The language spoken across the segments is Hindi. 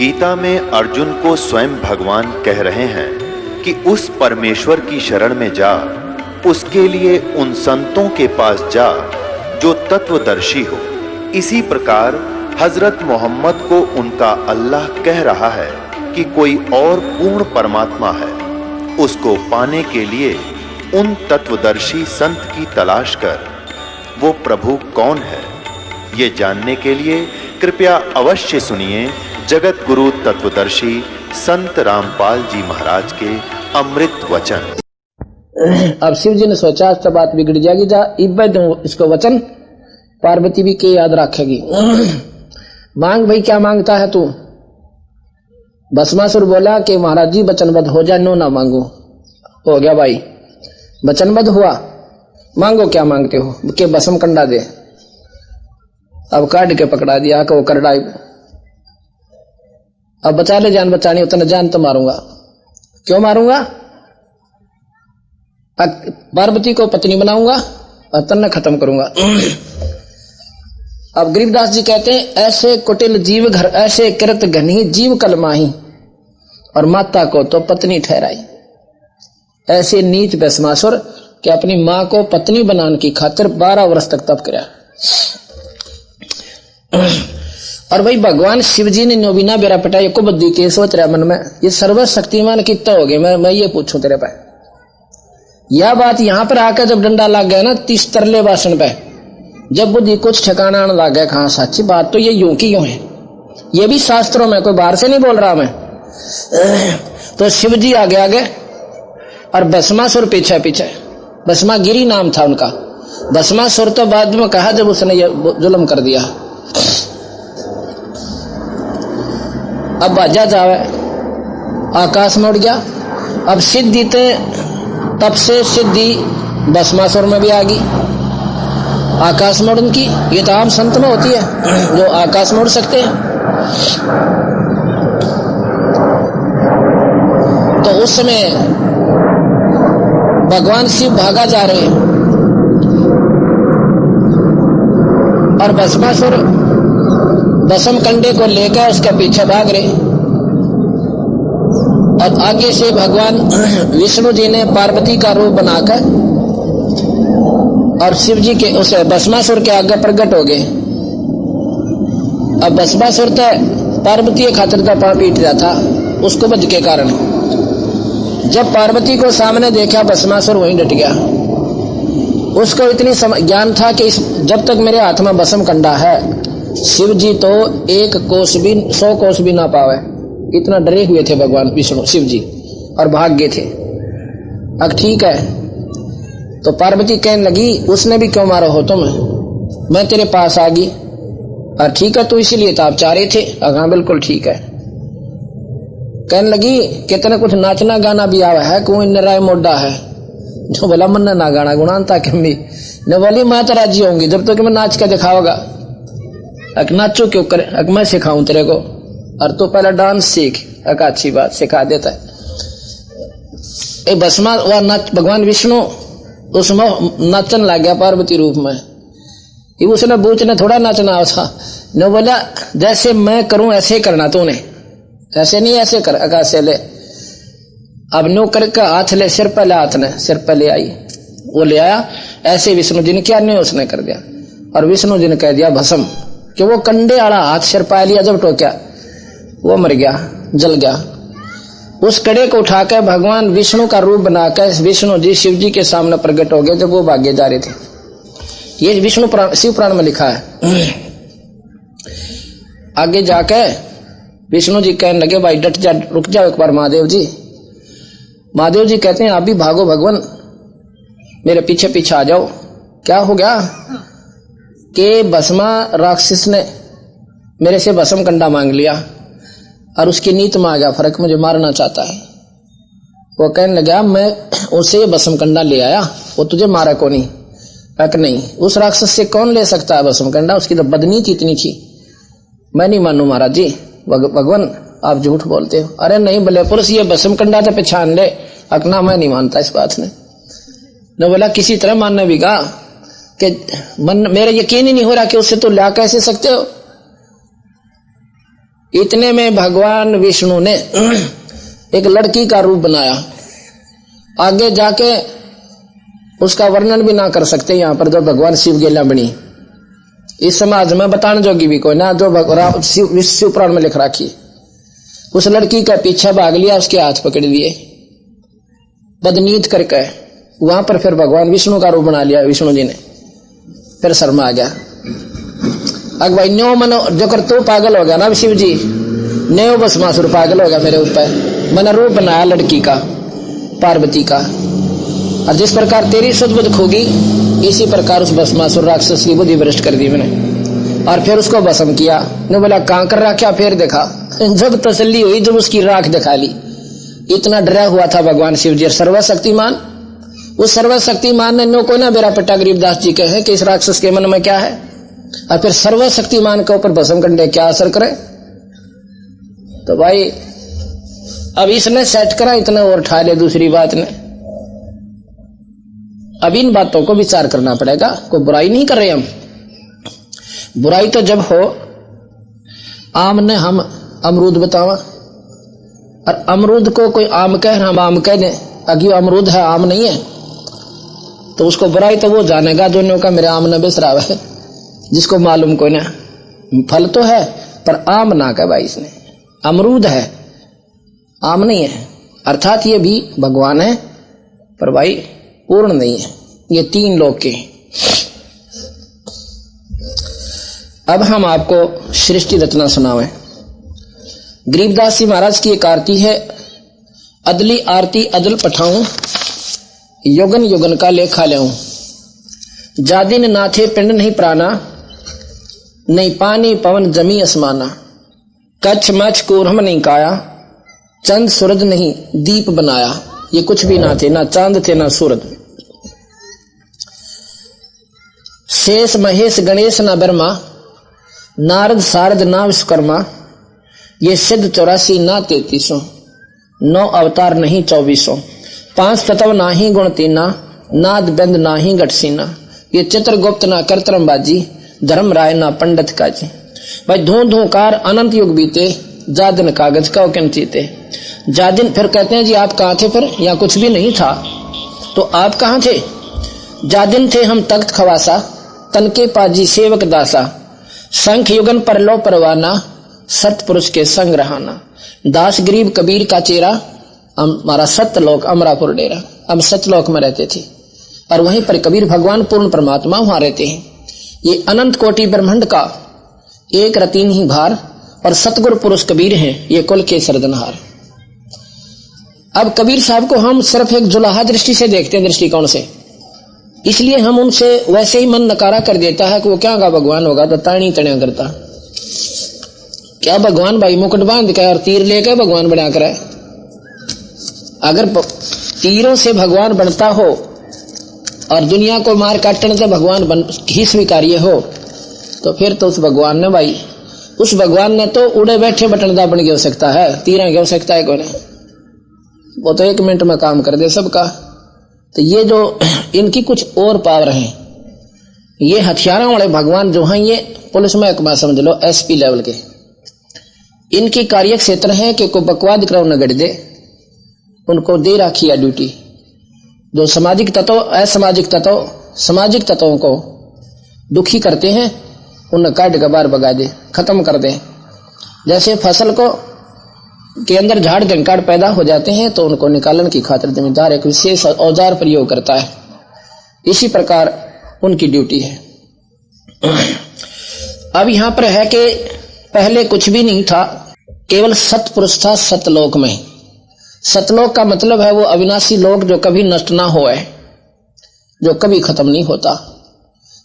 गीता में अर्जुन को स्वयं भगवान कह रहे हैं कि उस परमेश्वर की शरण में जा, उसके लिए उन संतों के पास जा, जो तत्वदर्शी हो। इसी प्रकार, हज़रत मोहम्मद को उनका अल्लाह कह रहा है कि कोई और पूर्ण परमात्मा है। उसको पाने के लिए उन तत्वदर्शी संत की तलाश कर, वो प्रभु कौन है? ये जानने के लिए कृपया अवश्य सुनिए जगत गुरु तत्वदर्शी संत रामपाल जी महाराज के अमृत वचन। अब शिव जी ने सोचा तो बात बिगड़ जाएगी, जा, इब दूँ इसको वचन पार्वती भी के याद रखेगी। मांग भाई, क्या माँगता है तू? भस्मासुर बोला कि महाराज जी, वचनबद्ध हो जाए नो ना मांगो। हो गया भाई। वचनबद्ध हुआ? मांगो, क्या मांगते हो? के भस्म कंडा दे। अब काट के पकड़ा दिया कि वो अब बचा ले जान बचानी उतना जान तो मारूँगा। क्यों मारूँगा? पार्वती को पत्नी बनाऊँगा और तन्ने खत्म करूँगा। अब गरीबदास जी कहते हैं, ऐसे कुटिल जीव घर, ऐसे कृत घनी जीव कलमाही और माता को तो पत्नी ठहराई। ऐसे नीच भस्मासुर कि अपनी माँ को पत्नी बनाने की खातिर बारह वर्ष तक तप कराया और भाई भगवान शिव जी ने नोबिना बेरा पटाई को बुद्धि के सोच रहा मन में, ये सर्वशक्तिमान कितना हो गया मैं मैं ये पूछूँ तेरे पे। यह बात यहाँ पर आकर जब डंडा लग गया ना तीस तरले भाषण पे, जब बुद्धि कुछ ठिकाना आने लग गया, कहा सच्ची बात तो ये यूँ की यूँ है। ये भी शास्त्रों में, कोई बाहर से नहीं बोल रहा मैं। तो शिव जी आगे आगे, और भस्मासुर पीछे पीछे। भस्मा गिरी नाम था उनका। भस्मासुर तो बाद में कहा जब उसने ये जुलम कर दिया। अब बाजा जावे। आकाश में उड़ गया। अब सिद्धि ते, तब से सिद्धि भस्मासुर में भी आ गई। आकाश में उड़न की, ये तो आम संत में होती है, जो आकाश में उड़ सकते हैं। तो उस समय भगवान शिव भागा जा रहे हैं। और भस्मासुर दसम कंडे को लेकर उसके पीछे भाग रहे। और आगे से भगवान विष्णु जी ने पार्वती का रूप बनाकर और शिव जी के उसे भस्मासुर के आगे प्रकट हो गए। अब भस्मासुर तो पार्वती खातिर का पाप पीट रहा था, उसको बद के कारण। जब पार्वती को सामने देखा, भस्मासुर वहीं डट गया। उसको इतनी ज्ञान था कि इस जब तक मेरे हाथ में भस्म कंडा है शिव जी तो एक कोष भी, सौ कोष भी ना पावे। इतना डरे हुए थे भगवान विष्णु शिव जी और भाग गए थे। अब ठीक है। तो पार्वती कहने लगी, उसने भी क्यों मारा हो तुम? मैं तेरे पास आ गई। और ठीक है तो इसीलिए तो आप चाह रहे थे? हाँ बिल्कुल ठीक है। कहने लगी, कितने कुछ नाचना गाना भी आवा है, कोई नराय मोडा है? जो बोला मन ना गाना गुणानता कमी। न बोली मैं तो राज़ी होंगी, जब तक तो मैं नाच के दिखाओगा अक नाचो क्यों करे? अक मैं सिखाऊं तेरे को। और तो पहले डांस सीख। अक अच्छी बात सिखा देता है। ए, भस्मा, वह नाच, भगवान विष्णु उसमें नाचन लग गया पार्वती रूप में। ये उसने बूच ने थोड़ा नाचना था न बोला, जैसे मैं करूँ, ऐसे करना तूने। ऐसे नहीं, ऐसे कर अका से ले। अब नो करके हाथ ले, सिर पे ले, हाथ ने, सिर पे ले आई। वो ले आया। ऐसे विष्णु जी ने क्या नहीं उसने कर दिया। और विष्णु जी ने कह दिया भस्म। कि वो कंडे आड़ा हाथ सिर पा लिया, जब टोक्या। वो मर गया, जल गया। उस कड़े को उठाकर भगवान विष्णु का रूप बनाकर विष्णु जी, शिव जी के सामने प्रकट हो गए, जब वो भाग्य जा रहे थे। ये विष्णु पुराण शिव पुराण में लिखा है। आगे जाके विष्णु जी कहने लगे, भाई, डट जा, रुक जाओ एक बार महादेव जी। महादेव जी कहते हैं, आप भी भागो भगवान। मेरे पीछे पीछे आ जाओ। क्या हो गया? कि भस्मा राक्षस ने मेरे से भस्म कंडा मांग लिया और उसकी नीत में आ गया। फ़र्क मुझे मारना चाहता है। वो कहने लगा, मैं उसे भस्म कंडा ले आया। वो तुझे मारा को नहीं नहीं। उस राक्षस से कौन ले सकता है भस्म कंडा? उसकी तो बदनीति इतनी थी। मैं नहीं मानू महाराज जी। भगवान, आप झूठ बोलते हो। अरे नहीं भले पुरुष, ये भस्म कंडा तो पहचान ले। अकना मैं नहीं मानता इस बात ने। न बोला, किसी तरह मानना भी कि मन, मेरा यकीन ही नहीं हो रहा कि उससे तो ला कैसे सकते हो? इतने में भगवान विष्णु ने एक लड़की का रूप बनाया। आगे जाके उसका वर्णन भी ना कर सकते यहाँ पर, जो भगवान शिव गेला बनी इस समाज में बताने जोगी भी कोई ना, जो शिव पुराण में लिख राखी। उस लड़की का पीछा भाग लिया, उसके हाथ पकड़ लिए। बदनीत करके वहाँ पर फिर भगवान विष्णु का रूप बना लिया विष्णु जी ने। फिर शर्मा आ गया। अग भाई, न्यो मनो जो कर तू पागल हो गया ना शिव जी? न्यो बस मासुर पागल हो गया मेरे ऊपर। मैंने रूप बनाया लड़की का, पार्वती का। और जिस प्रकार तेरी सुध बुद्ध खोगी, इसी प्रकार उस भस्मासुर राक्षस की बुद्धि भ्रष्ट कर दी मैंने। और फिर उसको भस्म किया। ने बोला, कहाँ कर रखा फिर देखा। जब तसल्ली हुई, जब उसकी राख दिखा ली। इतना डरा हुआ था भगवान शिव जी सर्वशक्तिमान उस सर्वशक्तिमान ने नो को ना बेरा पट्टा गरीबदास जी कहे कि इस राक्षस के मन में क्या है? और फिर सर्वशक्तिमान के ऊपर भस्म करने क्या असर करे? तो भाई, अब इसने सेट करा, इतना और ठा ले, दूसरी बात ने। अब इन बातों को विचार करना पड़ेगा, कोई बुराई नहीं कर रहे हम। बुराई तो जब हो, आम ने हम अमरूद बतावा। और अमरूद को कोई आम कह, हम आम कह दें। अगी अमरूद है, आम नहीं है। तो उसको बुराई तो वो जानेगा जो का, मेरे आम न है। जिसको मालूम कोई ना। फल तो है, पर आम ना कह भाई इसने। अमरूद है, आम नहीं है। अर्थात ये भी भगवान है, पर भाई पूर्ण नहीं है। ये तीन लोग के। अब हम आपको सृष्टि रचना सुनावे। गरीबदास जी महाराज की एक आरती है। अदली आरती अदल पठाऊं। युगन युगन का लेखा ले जादिन नाथे पिंड नहीं प्राणा, नहीं पानी पवन जमी असमाना। कच्छ मच कूरम नहीं काया, चंद सूरज नहीं दीप बनाया। ये कुछ भी ना थे, ना चाँद थे, ना सूरज। शेष महेश गणेश ना बर्मा, नारद सारद ना विश्वकर्मा। ये सिद्ध चौरासी ना तैतीसो, नौ अवतार नहीं चौबीसों। पाँच तत्व ना ही गुण तीना नाद बंद ना ही गठसीना ये चित्रगुप्त ना करतरम बाजी, धर्म राय ना पंडित का जी भाई धू धू कार अनंत युग बीते, जादिन कागज़ का किन चीते। जादिन फिर कहते हैं जी, आप कहा थे फिर? या कुछ भी नहीं था। तो आप कहा थे? जादिन थे हम तख्त खवासा, तनके पाजी सेवक दासा। संख युगन पर लो परवाना, सतपुरुष के संग रहाना। दास गरीब कबीर का चेरा हमारा सत्यलोक अमरापुर डेरा, हम सतलोक में रहते थे। और वहीं पर कबीर भगवान पूर्ण परमात्मा वहाँ रहते हैं। ये अनंत कोटि ब्रह्मंड का एक रतीन ही भार और सतगुरु पुरुष कबीर हैं, ये कुल के सरदनहार। अब कबीर साहब को हम सिर्फ़ एक जुलाहा दृष्टि से देखते हैं, दृष्टिकोण से। इसलिए हम उनसे वैसे ही मन नकारा कर देता है कि वो क्या का भगवान होगा तो ताणी तणिया करता। क्या भगवान भाई मुकुट बाँध के और तीर लेकर भगवान बना कर अगर तीरों से भगवान बनता हो और दुनिया को मार काटने से भगवान बन ही स्वीकार्य हो तो फिर तो उस भगवान ने भाई, उस भगवान ने तो उड़े बैठे बटनदा बन हो सकता है, तीरा हो सकता है कोई वो तो एक मिनट में काम कर दे सबका। तो ये जो इनकी कुछ और पावर है, ये हथियारों वाले भगवान जो हैं, ये पुलिस में एक बात समझ लो एसपी लेवल के। इनकी कार्य क्षेत्र है कि कोई बकवाद कराओ न गढ़ दे। उनको दे रखी है ड्यूटी जो सामाजिक तत्व, असामाजिक तत्व, सामाजिक तत्वों को दुखी करते हैं उन्हें काट के बाहर भगा दे, खत्म कर दे। जैसे फ़सल को, के अंदर झाड़ झंकार पैदा हो जाते हैं तो उनको निकालन की खातिर जिम्मेदार एक विशेष औज़ार प्रयोग करता है। इसी प्रकार उनकी ड्यूटी है। अब यहाँ पर है कि पहले कुछ भी नहीं था, केवल सतपुरुष था सतलोक में। सतलोक का मतलब है वो अविनाशी लोक जो कभी नष्ट ना हो जो कभी खत्म नहीं होता।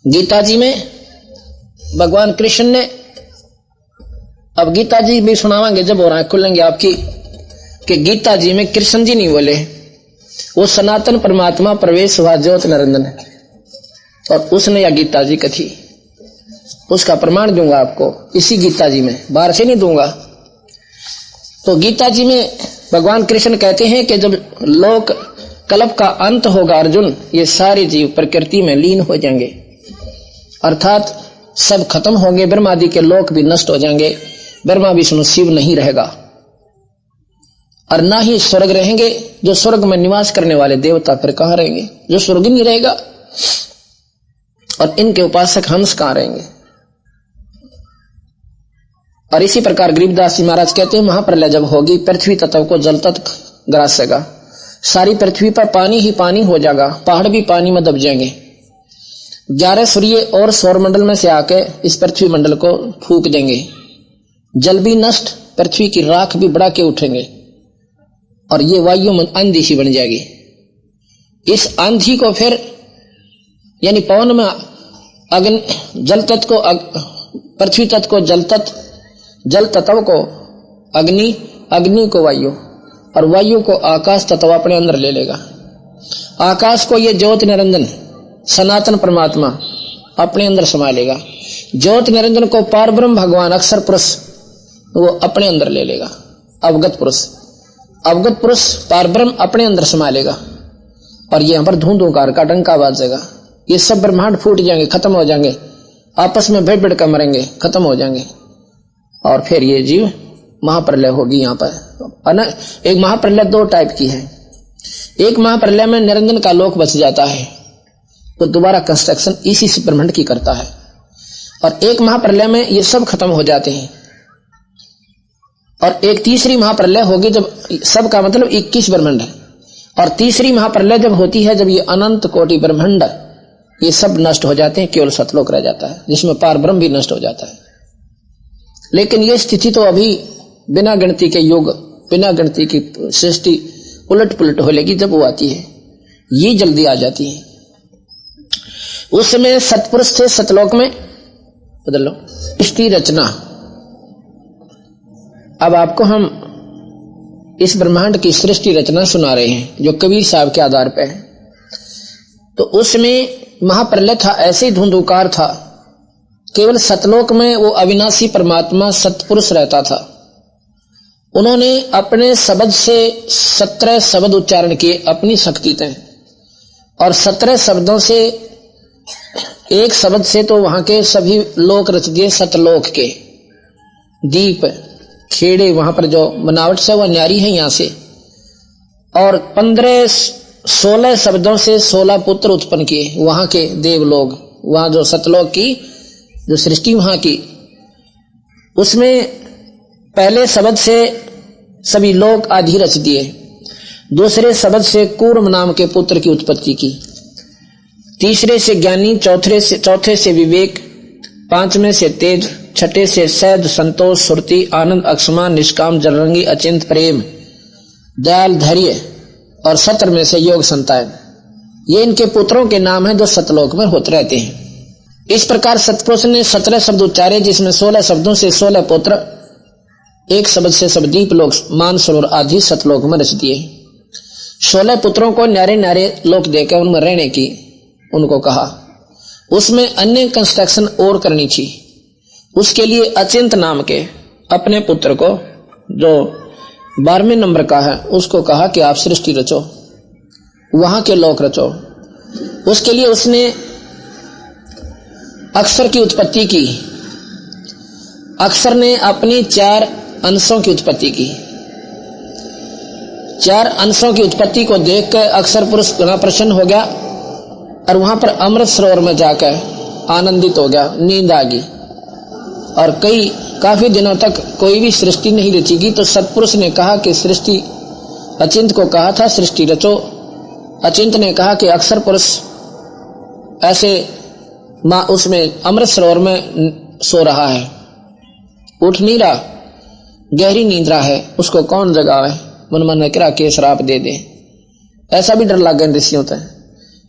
गीता जी में भगवान कृष्ण ने, अब गीता जी भी सुनावांगे, जब हो रहा है खुलेंगे आपकी, कि गीता जी में कृष्ण जी नहीं बोले। वो सनातन परमात्मा प्रवेश हुआ ज्योत नरेंद्र और उसने या गीता जी कथी, उसका प्रमाण दूँगा आपको। इसी गीता जी में, बाहर से नहीं दूँगा। तो गीता जी में भगवान कृष्ण कहते हैं कि जब लोक कल्प का अंत होगा अर्जुन, ये सारे जीव प्रकृति में लीन हो जाएँगे। अर्थात सब खत्म होंगे ब्रह्मादि के लोक भी नष्ट हो जाएँगे, ब्रह्मा विष्णु शिव नहीं रहेगा। और ना ही स्वर्ग रहेंगे, जो स्वर्ग में निवास करने वाले देवता फिर कहाँ रहेंगे? जो स्वर्ग नहीं रहेगा। और इनके उपासक हंस कहाँ रहेंगे? और इसी प्रकार गरीबदास जी महाराज कहते हैं, महाप्रलय जब होगी, पृथ्वी तत्व को जल तत्व ग्रासेगा। सारी पृथ्वी पर पानी ही पानी हो जाएगा पहाड़ भी पानी में दब जाएँगे। ग्यारह सूर्य और सौर मंडल में से आके इस पृथ्वी मंडल को फूक देंगे। जल भी नष्ट, पृथ्वी की राख भी बढ़ा के उठेंगे। और ये वायु आंधी सी बन जाएगी। इस आंधी को फिर, यानी पवन में अग्नि, जल तत्व को पृथ्वी तत्व को जल तत्व जल तत्व को अग्नि अग्नि को वायु, और वायु को आकाश तत्व अपने अंदर ले लेगा। आकाश को ये ज्योत निरंजन, सनातन परमात्मा अपने अंदर समा लेगा। ज्योत निरंजन को पार ब्रह्म भगवान अक्षर पुरुष, वो अपने अंदर ले लेगा। अवगत पुरुष अवगत पुरुष पार ब्रह्म अपने अंदर समा लेगा। और यहाँ पर धूं धूकार का डंका बाजेगा। ये सब ब्रह्मांड फूट जाएँगे, खत्म हो जाएँगे। आपस में भेड़ भेड़ कर मरेंगे, खत्म हो जाएँगे। और फिर ये जीव महाप्रलय होगी यहाँ पर। एक महाप्रलय दो टाइप की है। एक महाप्रलय में निरंजन का लोक बच जाता है तो दोबारा कंस्ट्रक्शन इसी से की करता है। और एक महाप्रलय में ये सब खत्म हो जाते हैं। और एक तीसरी महाप्रलय होगी जब सब का मतलब 21 ब्रह्मंड है। और तीसरी महाप्रलय जब होती है, जब ये अनंत कोटि ब्रह्मंड ये सब नष्ट हो जाते हैं, केवल सतलोक रह जाता है, जिसमें पार ब्रह्म भी नष्ट हो जाता है। लेकिन ये स्थिति तो अभी बिना गणती के योग, बिना गणती की सृष्टि उलट पुलट हो लेगी जब वो आती है, ये जल्दी आ जाती है। उस समय सतपुरुष थे, सतलोक में, बदल लो इसकी रचना। अब आपको हम इस ब्रह्मांड की सृष्टि रचना सुना रहे हैं, जो कबीर साहब के आधार पर है। तो उसमें महाप्रलय था, ऐसे धुंधुकार था केवल सतलोक में वो अविनाशी परमात्मा सतपुरुष रहता था। उन्होंने अपने शब्द से सत्रह शब्द उच्चारण किए अपनी शक्ति तय। और सत्रह शब्दों से, एक शब्द से तो वहाँ के सभी लोक रच दिए सतलोक के। दीप, खेड़े वहाँ पर जो बनावट से वह न्यारी है यहाँ से। और पंद्रह सोलह शब्दों से सोलह पुत्र उत्पन्न किए वहाँ के देव लोग वहाँ जो सतलोक की जो सृष्टि वहाँ की, उसमें पहले शब्द से सभी लोग आधी रच दिए। दूसरे शब्द से कूर्म नाम के पुत्र की उत्पत्ति की। तीसरे से ज्ञानी, चौथे से चौथे से विवेक, पाँचवें से तेज, छठे से सैद, संतोष, सुरति, आनंद अक्षमा निष्काम जलरंगी अचिंत, प्रेम, दयाल, धैर्य और सत्र में से योग संतान। ये इनके पुत्रों के नाम हैं जो सतलोक में होते रहते हैं। इस प्रकार सतपुरुष ने सत्रह शब्द उच्चारे, जिसमें सोलह शब्दों से सोलह पुत्र, एक शब्द से सब दीप लोग मान सरोवर आदि सतलोक में रच दिए। सोलह पुत्रों को न्यारे न्यारे लोक देकर उनमें रहने की, उनको कहा। उसमें अन्य कंस्ट्रक्शन और करनी थी। उसके लिए अचिंत नाम के अपने पुत्र को, जो बारहवें नंबर का है, उसको कहा कि आप सृष्टि रचो, वहाँ के लोक रचो। उसके लिए उसने अक्षर की उत्पत्ति की। अक्षर ने अपनी चार अंशों की उत्पत्ति की। चार अंशों की उत्पत्ति को देखकर अक्षर पुरुष प्रसन्न हो गया और वहाँ पर अमृत सरोवर में जाकर आनंदित हो गया, नींद आ गई। और कई, काफ़ी दिनों तक कोई भी सृष्टि नहीं रचेगी तो सतपुरुष ने कहा कि सृष्टि अचिंत को कहा था, सृष्टि रचो। अचिंत ने कहा कि अक्षर पुरुष ऐसे माँ उसमें अमृत सरोवर में सो रहा है। उठ नहीं रहा गहरी नींद रहा है। उसको कौन जगावे मन मन किरा के शराब दे दे। ऐसा भी डर लग गया ऋषियों तक।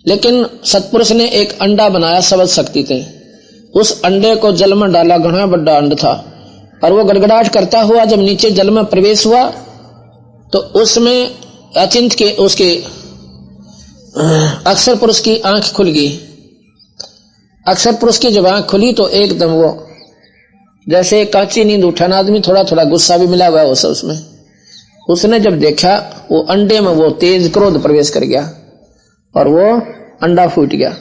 लेकिन सतपुरुष ने एक अंडा बनाया सबद शक्ति थे उस अंडे को जल में डाला, घना बड़ा अंड था। और वो गड़गड़ाहट करता हुआ जब नीचे जल में प्रवेश हुआ तो उसमें अचिंत के, उसके अक्षर पुरुष की आँख खुल गई। अक्षर पुरुष की जब आँख खुली तो एकदम वो, जैसे कांची नींद उठा ना आदमी थोड़ा थोड़ा गुस्सा भी मिला हुआ है उसे उसमें। उसने जब देखा, वो अंडे में वो तेज क्रोध प्रवेश कर गया और वो अंडा फूट गया।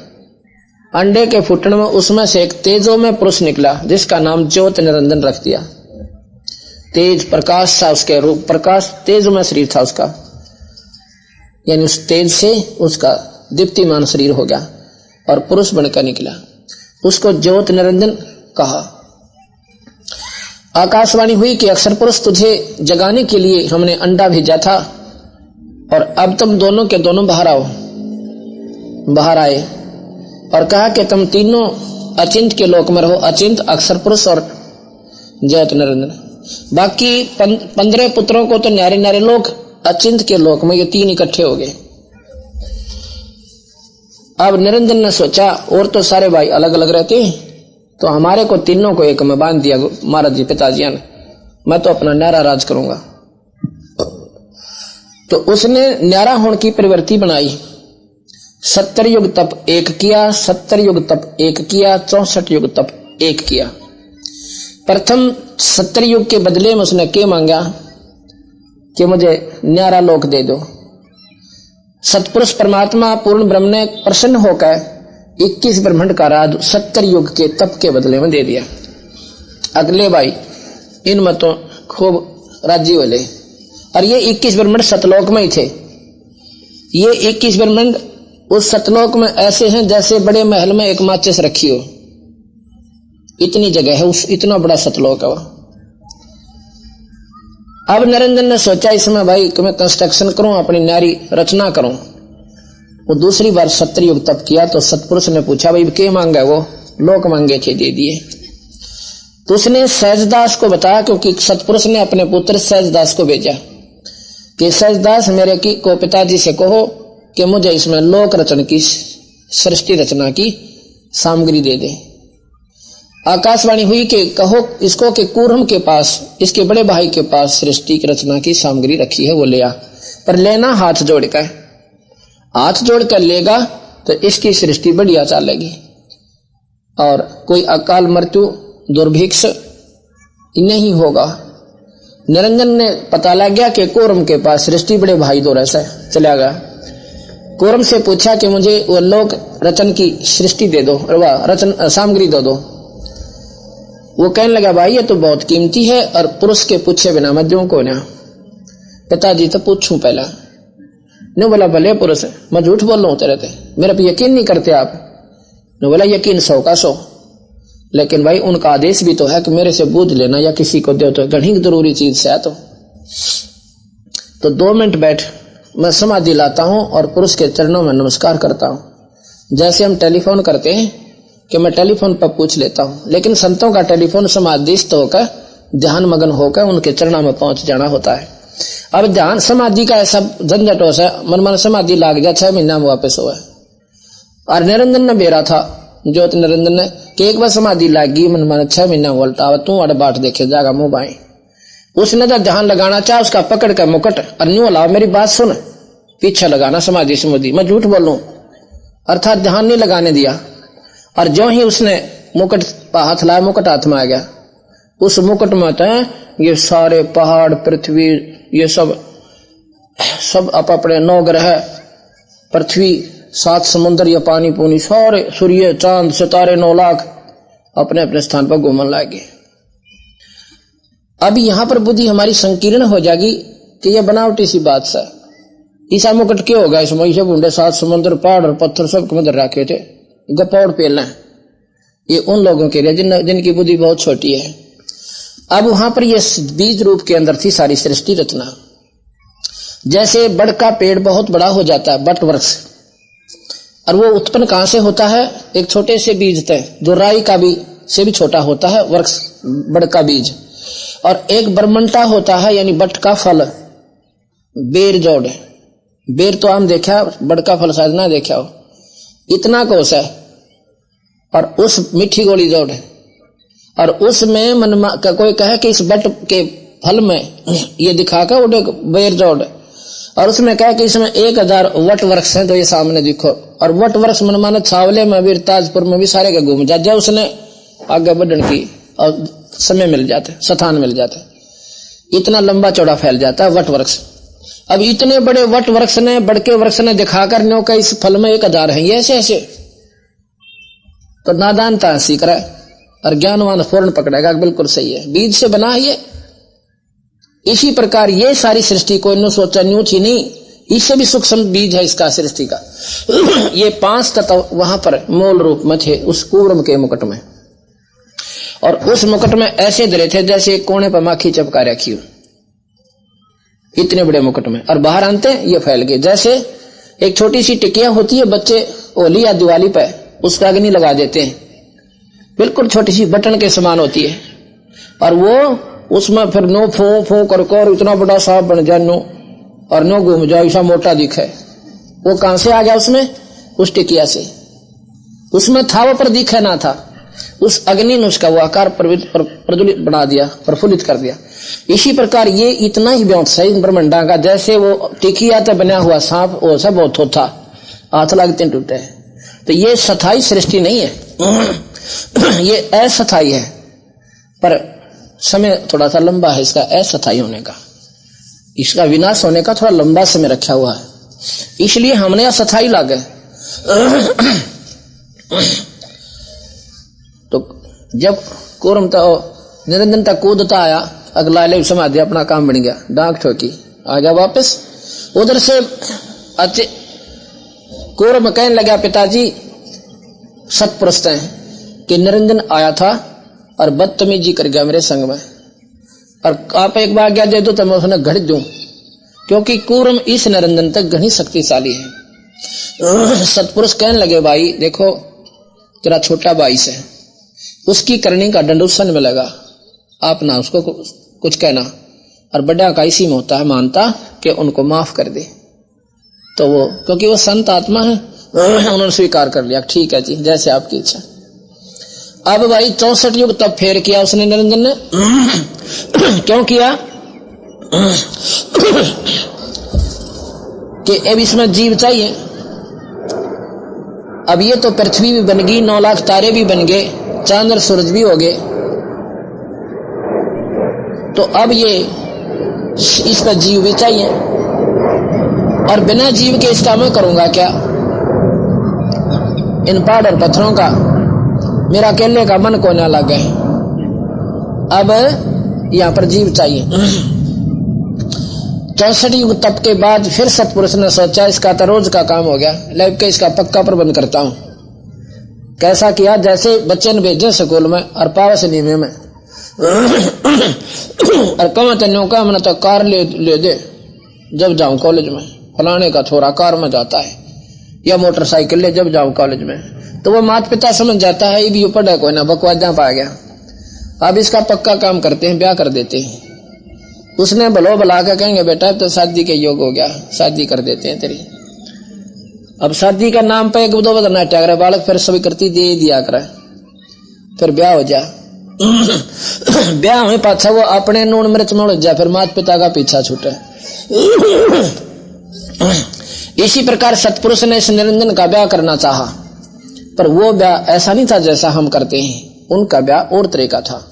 अंडे के फूटने में उसमें से एक तेजो में पुरुष निकला, जिसका नाम ज्योत निरंजन रख दिया। तेज प्रकाश था उसके रूप, प्रकाश तेज में शरीर था उसका। यानी उस तेज से उसका दीप्तिमान शरीर हो गया और पुरुष बनकर निकला। उसको ज्योत निरंजन कहा। आकाशवाणी हुई कि अक्षर पुरुष तुझे जगाने के लिए हमने अंडा भेजा था और अब तुम दोनों के दोनों बाहर आओ। बाहर आए और कहा कि तुम तीनों अचिंत के लोक में रहो, अचिंत, अक्षर पुरुष और ज्योत निरंजन। बाकी पंद्रह पुत्रों को तो न्यारे न्यारे लोग अचिंत के लोक में ये तीन इकट्ठे हो गए। अब निरंजन ने सोचा, और तो सारे भाई अलग अलग रहते तो हमारे को तीनों को एक में बाँध दिया महाराज जी पिताजी ने। मैं तो अपना न्यारा राज करूँगा। तो उसने न्यारा होने की प्रवृत्ति बनाई। सत्तर युग तप एक किया, सत्तर युग तप एक किया, चौसठ युग तप एक किया। प्रथम सत्तर युग के बदले में उसने के मांगा? कि मुझे न्यारा लोक दे दो। सतपुरुष परमात्मा पूर्ण ब्रह्म ने प्रसन्न होकर इक्कीस ब्रह्मंड का राज सत्तर युग के तप के बदले में दे दिया। अगले भाई, इन मतों खूब राज्य वाले और ये इक्कीस ब्रह्मंड सतलोक में ही थे। ये इक्कीस ब्रह्मंड उस सतलोक में ऐसे हैं जैसे बड़े महल में एक माचिस रखी हो। इतनी जगह है उस, इतना बड़ा सतलोक है वह अब नरेंद्र ने सोचा इसमें भाई मैं कंस्ट्रक्शन करूँ, अपनी नारी रचना करूँ? वो दूसरी बार सत्तर युग तप किया तो सतपुरुष ने पूछा, भाई के मांगा वो? लोक मांगे थे, दे दिए। तो उसने सहजदास को बताया, क्योंकि सतपुरुष ने अपने पुत्र सहजदास को भेजा। कि सहजदास, मेरे की को पिताजी से कहो कि मुझे इसमें लोक रचन की सृष्टि रचना की सामग्री दे दे। आकाशवाणी हुई कि कहो इसको कि कूरम के पास, इसके बड़े भाई के पास सृष्टि की रचना की सामग्री रखी है, वो लिया पर लेना हाथ जोड़कर हाथ जोड़कर लेगा तो इसकी सृष्टि बढ़िया चलेगी। और कोई अकाल मृत्यु दुर्भिक्ष नहीं होगा। निरंजन ने पता लग गया कि कोरम के पास सृष्टि बड़े भाई दो रस है। चला गया। कोरम से पूछा कि मुझे वो लोग रचन की सृष्टि दे दो रचन, सामग्री दो दो। वो कहने लगा, भाई, ये तो बहुत कीमती है और पुरुष के पूछे बिना मैं दू को ना पिताजी तो पूछू पहला। ने बोला, भले पुरुष, मैं झूठ बोल रहा हूँ तेरे थे मेरे पे यकीन नहीं करते आप। ने बोला, यकीन सौ का सौ। लेकिन भाई, उनका आदेश भी तो है कि मेरे से बूझ लेना या किसी को दे तो घनी ज़रूरी चीज़ से है तो। तो दो मिनट बैठ, मैं समाधि लाता हूँ और पुरुष के चरणों में नमस्कार करता हूँ। जैसे हम टेलीफोन करते हैं कि मैं टेलीफोन पर पूछ लेता हूँ। लेकिन संतों का टेलीफोन समाधिस्थ होकर ध्यान मगन होकर उनके चरणों में पहुँच जाना होता है। अब ध्यान समाधि का ऐसा झंझट हो मन मन समाधि लाग गया, छह महीना में वापस हुआ। और निरंजन ने बेरा था, ज्योति निरंजन ने, कि एक बार समाधि लाग मन मन छह महीना उल्टा तू अड़ बाट देखे, जागा मुँह बाई उसने जब ध्यान लगाना चाह, उसका पकड़ कर मुकट, और न्यू लाओ, मेरी बात सुन। पीछे लगाना समाधि समाधि मैं झूठ बोलू? अर्थात ध्यान नहीं लगाने दिया। और जो ही उसने मुकुट, हाथ लाया मुकुट हाथ में आ गया। उस मुकुट में तो ये सारे पहाड़, पृथ्वी, ये सब सब अप अपने नौ ग्रह पृथ्वी, सात समुद्र, या पानी पुनी, सारे सूर्य, चाँद, सितारे, नौ लाख अपने अपने स्थान पर घूमन लागे। अब यहाँ पर बुद्धि हमारी संकीर्ण हो जाएगी कि यह बनावटी सी बात सा। ईसा मुकुट क्यों होगा? इसमें ईसा सात समुद्र, पहाड़ और पत्थर सब मदर रखे थे। गपौड़ पेलना ये उन लोगों के लिए जिन जिनकी बुद्धि बहुत छोटी है। अब वहाँ पर ये बीज रूप के अंदर थी सारी सृष्टि रचना। जैसे बड़ का पेड़ बहुत बड़ा हो जाता है, बट वृक्ष। और वो उत्पन्न कहाँ से होता है? एक छोटे से बीज तय जो राई का भी से भी छोटा होता है, वृक्ष, बड़ का बीज। और एक बरमंटा होता है, यानी बट का फल। बेर जोड़ बेर तो आम देखा, बड़ का फल शायद ना देखा हो। इतना कोस है। और उस मिठी गोली जोड़ है। और उसमें मन का कोई कहे कि इस बट के फल में ये दिखाकर उठे बेर जोड़ और उसमें कहे कि इसमें एक हज़ार वट वर्ष है तो ये सामने दिखो। और वट वर्ष मन माने छावले में भी, ताजपुर में भी सारे के घूम जा जाए उसने आगे बढ़ने की और समय मिल जाते, स्थान मिल जाते। इतना लंबा चौड़ा फैल जाता है वट वृक्ष। अब इतने बड़े वट वृक्ष ने बड़के वृक्ष ने दिखाकर नो का इस फल में एक आधार है, ये ऐसे ऐसे। तो नादानता सीख रहा है, और ज्ञानवान फ़ौरन पकड़ेगा, बिल्कुल सही है। बीज से बना ये। इसी प्रकार ये सारी सृष्टि को इन सोचा, न्यू थी नहीं। इससे भी सूक्ष्म बीज है इसका सृष्टि का। ये पाँच तत्व वहाँ पर मूल रूप में थे, उस कूर्म के मुकुट में। और उस मुकुट में ऐसे धरे थे जैसे कोने पर माखी चपका रखी हो। इतने बड़े मुकुट में। और बाहर आते हैं, ये फैल गए। जैसे एक छोटी सी टिकिया होती है, बच्चे होली या दिवाली पे उसका अग्नि लगा देते हैं। बिल्कुल छोटी सी बटन के समान होती है। और वो, उसमें फिर नो फो फो कर कर इतना बड़ा सांप बन जाए, नो, और नो घूम जाओ ऐसा मोटा दिखे वो कहाँ से आ गया उसमें? उस टिकिया से। उसमें था वो पर दिखे ना था। उस अग्नि ने उसका वो आकार प्रज्वलित बना दिया, प्रफुल्लित कर दिया। इसी प्रकार ये इतना ही व्यवसाय ब्रह्मंडा का, जैसे वो टिकिया तो बना हुआ सांप, वो सब बहुत होता हाथ लगते टूटे तो ये सथाई सृष्टि नहीं है। ये अस्थाई है। पर समय थोड़ा सा लंबा है इसका, अस्थाई होने का। इसका विनाश होने का थोड़ा लंबा समय रखा हुआ है। इसलिए हमने अस्थाई लागे। तो जब कोरम तो निरंजन तक कूदता आया अगला ले समाधि अपना काम बन गया। डाक ठोकी। आ गया वापस। उधर से अच्छे कोरम कहने लगा पिताजी सत प्रश्न है कि निरंजन आया था और बदतमीजी कर गया मेरे संग में। और आप एक बार गया दे दो तो मैं उसने घड़ दू, क्योंकि कूरम इस निरंजन तक घनी शक्तिशाली है। सतपुरुष कहने लगे, भाई, देखो, तेरा छोटा भाई से, उसकी करनी का दंडुसन में लगा। आप ना उसको कुछ कहना। और बड़ा का इसी में होता है, मानता कि उनको माफ़ कर दे। तो वो, क्योंकि वो संत आत्मा है, उन्होंने स्वीकार कर लिया। ठीक है जी, जैसे आपकी इच्छा। अब भाई, चौसठ युग तब फेर किया उसने निरंजन ने। क्यों किया? कि अब इसमें जीव चाहिए। अब ये तो पृथ्वी भी बन गई, नौ लाख तारे भी बन गए, चाँद और सूरज भी हो गए। तो अब ये इसका जीव भी चाहिए। और बिना जीव के इसका मैं करूँगा क्या? इन पहाड़ और पत्थरों का, मेरा अकेले का मन को ना लगे। अब यहाँ पर जीव चाहिए। चौसठ युग तप के बाद फिर सतपुरुष ने सोचा, इसका तो रोज का काम हो गया। लैब के इसका पक्का प्रबंध करता हूँ। कैसा किया? जैसे बच्चे ने भेजे स्कूल में और पावस नीमे में। और कम तेनों का मैंने तो कार ले ले दे। जब जाऊँ कॉलेज में, फलाने का थोड़ा कार में जाता है, या मोटरसाइकिल ले जब जाऊँ कॉलेज में तो वो माता पिता समझ जाता है भी पढ़ा कोई ना, बकवास जहाँ पा गया। अब इसका पक्का काम करते हैं, ब्याह कर देते हैं। उसने भलो भला के कहेंगे, बेटा तो शादी के योग हो गया, शादी कर देते हैं तेरी। अब शादी का नाम पे एक दो बदल नाट्या करे बालक फिर सभी करती, दे दिया करे। फिर ब्याह हो जा। ब्याह में पाछा वो अपने नून मिर्च में उड़ जाए फिर माता पिता का पीछा छूटे। इसी प्रकार सतपुरुष ने इस निरंजन का ब्याह करना चाहा। पर वो ब्याह ऐसा नहीं था जैसा हम करते हैं। उनका ब्याह और तरह का था।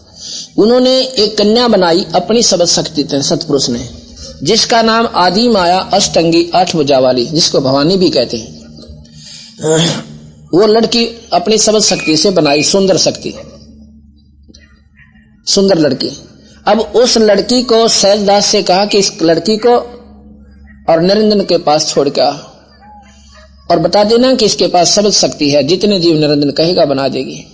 उन्होंने एक कन्या बनाई अपनी सबद शक्ति सतपुरुष ने, जिसका नाम आदि माया अष्टंगी आठ भुजा वाली जिसको भवानी भी कहते हैं। वो लड़की अपनी सबद शक्ति से बनाई सुंदर शक्ति। सुंदर लड़की। अब उस लड़की को सैलदास से कहा कि इस लड़की को और निरंजन के पास छोड़ के और बता देना कि इसके पास सबद शक्ति है, जितने जीव निरंजन कहेगा बना देगी।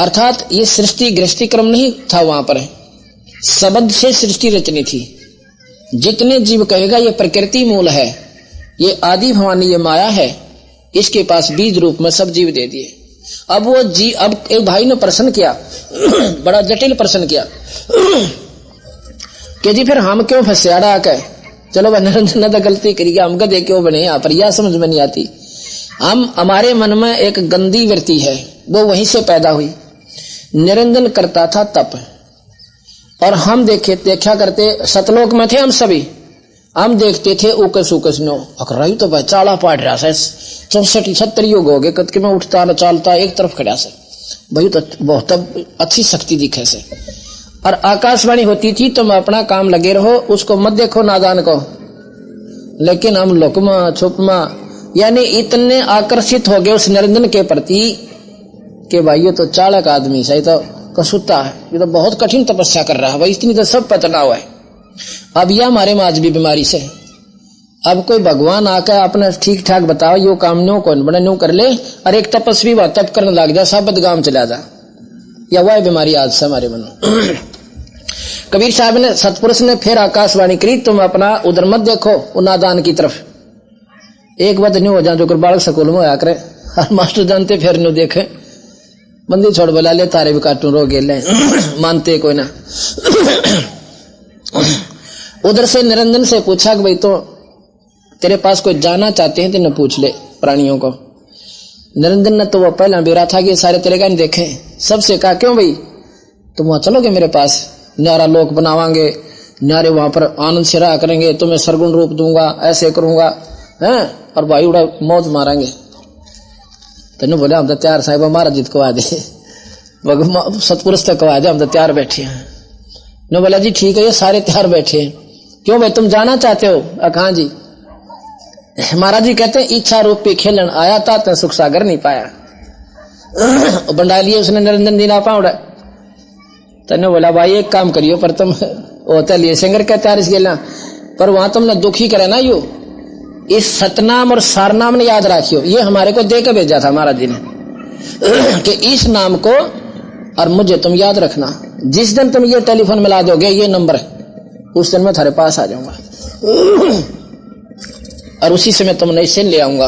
अर्थात ये सृष्टि गृष्टि क्रम नहीं था, वहाँ पर शब्द से सृष्टि रचनी थी। जितने जीव कहेगा ये प्रकृति मूल है। ये आदि भवानी ये माया है। इसके पास बीज रूप में सब जीव दे दिए। अब वो जी, अब एक भाई ने प्रश्न किया, बड़ा जटिल प्रश्न किया, कि जी फिर हम क्यों फंसियाड़ा कह चलो वह निरंजन ने तो गलती करी हम गधे क्यों बने? यहाँ पर यह समझ में नहीं आती। हम, हमारे मन में एक गंदी वृत्ति है, वो वहीं से पैदा हुई। निरंजन करता था तप। और हम देखे, देखा करते, सतलोक में थे हम सभी। हम देखते थे उकस उकस नो। अकराई तो भाई, चाला पाट रहा से। चौसठ, सत्तर योग हो गए, कद के मैं उठता न चालता, एक तरफ़ खड़ा से। भाई तो बहुत अच्छी शक्ति दिखे से। और आकाशवाणी होती थी, तुम तो अपना काम लगे रहो, उसको मत देखो नादान को। लेकिन हम लुकमा, छुपमा, यानी इतने आकर्षित हो गए उस निरंजन के प्रति कि भाई, ये तो चालक आदमी सही तो कसुता है। ये तो बहुत कठिन तपस्या कर रहा है। भाई, इतनी तो सब पतना हुआ है। अब यह हमारे में आज भी बीमारी से अब कोई भगवान आकर अपने ठीक ठाक बताओ, यो काम न्यो कौन बने न्यो कर ले, और एक तपस्वी वह तप करने लग जा, सब बदगाम चला जा। या वह बीमारी आज से हमारे मन। कबीर साहब ने, सतपुरुष ने फिर आकाशवाणी करी, तुम अपना उधर मत देखो उनादान की तरफ़। एक बात नहीं हो जा जो बालक स्कूल में आया करे मास्टर जानते फिर न्यू देखे। मंदिर छोड़ बोला ले, तारे भी काटू रो गेले मानते कोई ना। उधर से निरंजन से पूछा कि भाई तो तेरे पास कोई जाना चाहते हैं तो न पूछ ले प्राणियों को। निरंजन ने तो वो पहला बेरा था कि सारे तेरे का नहीं देखे। सबसे कहा, क्यों भाई? तुम वहाँ चलोगे मेरे पास? न्यारा लोक बनावांगे, न्यारे वहाँ पर आनंद से रहा करेंगे, तुम्हें सरगुण रूप दूँगा, ऐसे करूँगा, हैं? और भाई उड़ा मौत मारेंगे। तेन बोले, हम तो तैयार साहिब हमारा जीत कवा दे। सतपुरुष तक कवा दे, हम तो तैयार बैठे हैं। ने बोला जी, ठीक है, ये सारे तैयार बैठे हैं। क्यों भाई, तुम जाना चाहते हो? कहा जी? महाराज जी कहते हैं, इच्छा रूप पे खेलन आया था तो सुख सागर नहीं पाया। बंडा लिए उसने निरंजन ना पाउड़ा तेने बोला भाई, एक काम करियो, पर तुम होता लिए सिंगर का तैयार इस गेला। पर वहाँ तुमने दुखी करे ना यू। इस सतनाम और सारनाम ने याद रखियो। ये हमारे को दे के भेजा था महाराज जी ने। कि इस नाम को और मुझे तुम याद रखना, जिस दिन तुम ये टेलीफोन मिला दोगे, ये नंबर उस दिन मैं थारे पास आ जाऊँगा। और उसी समय तुम नहीं से ले आऊँगा।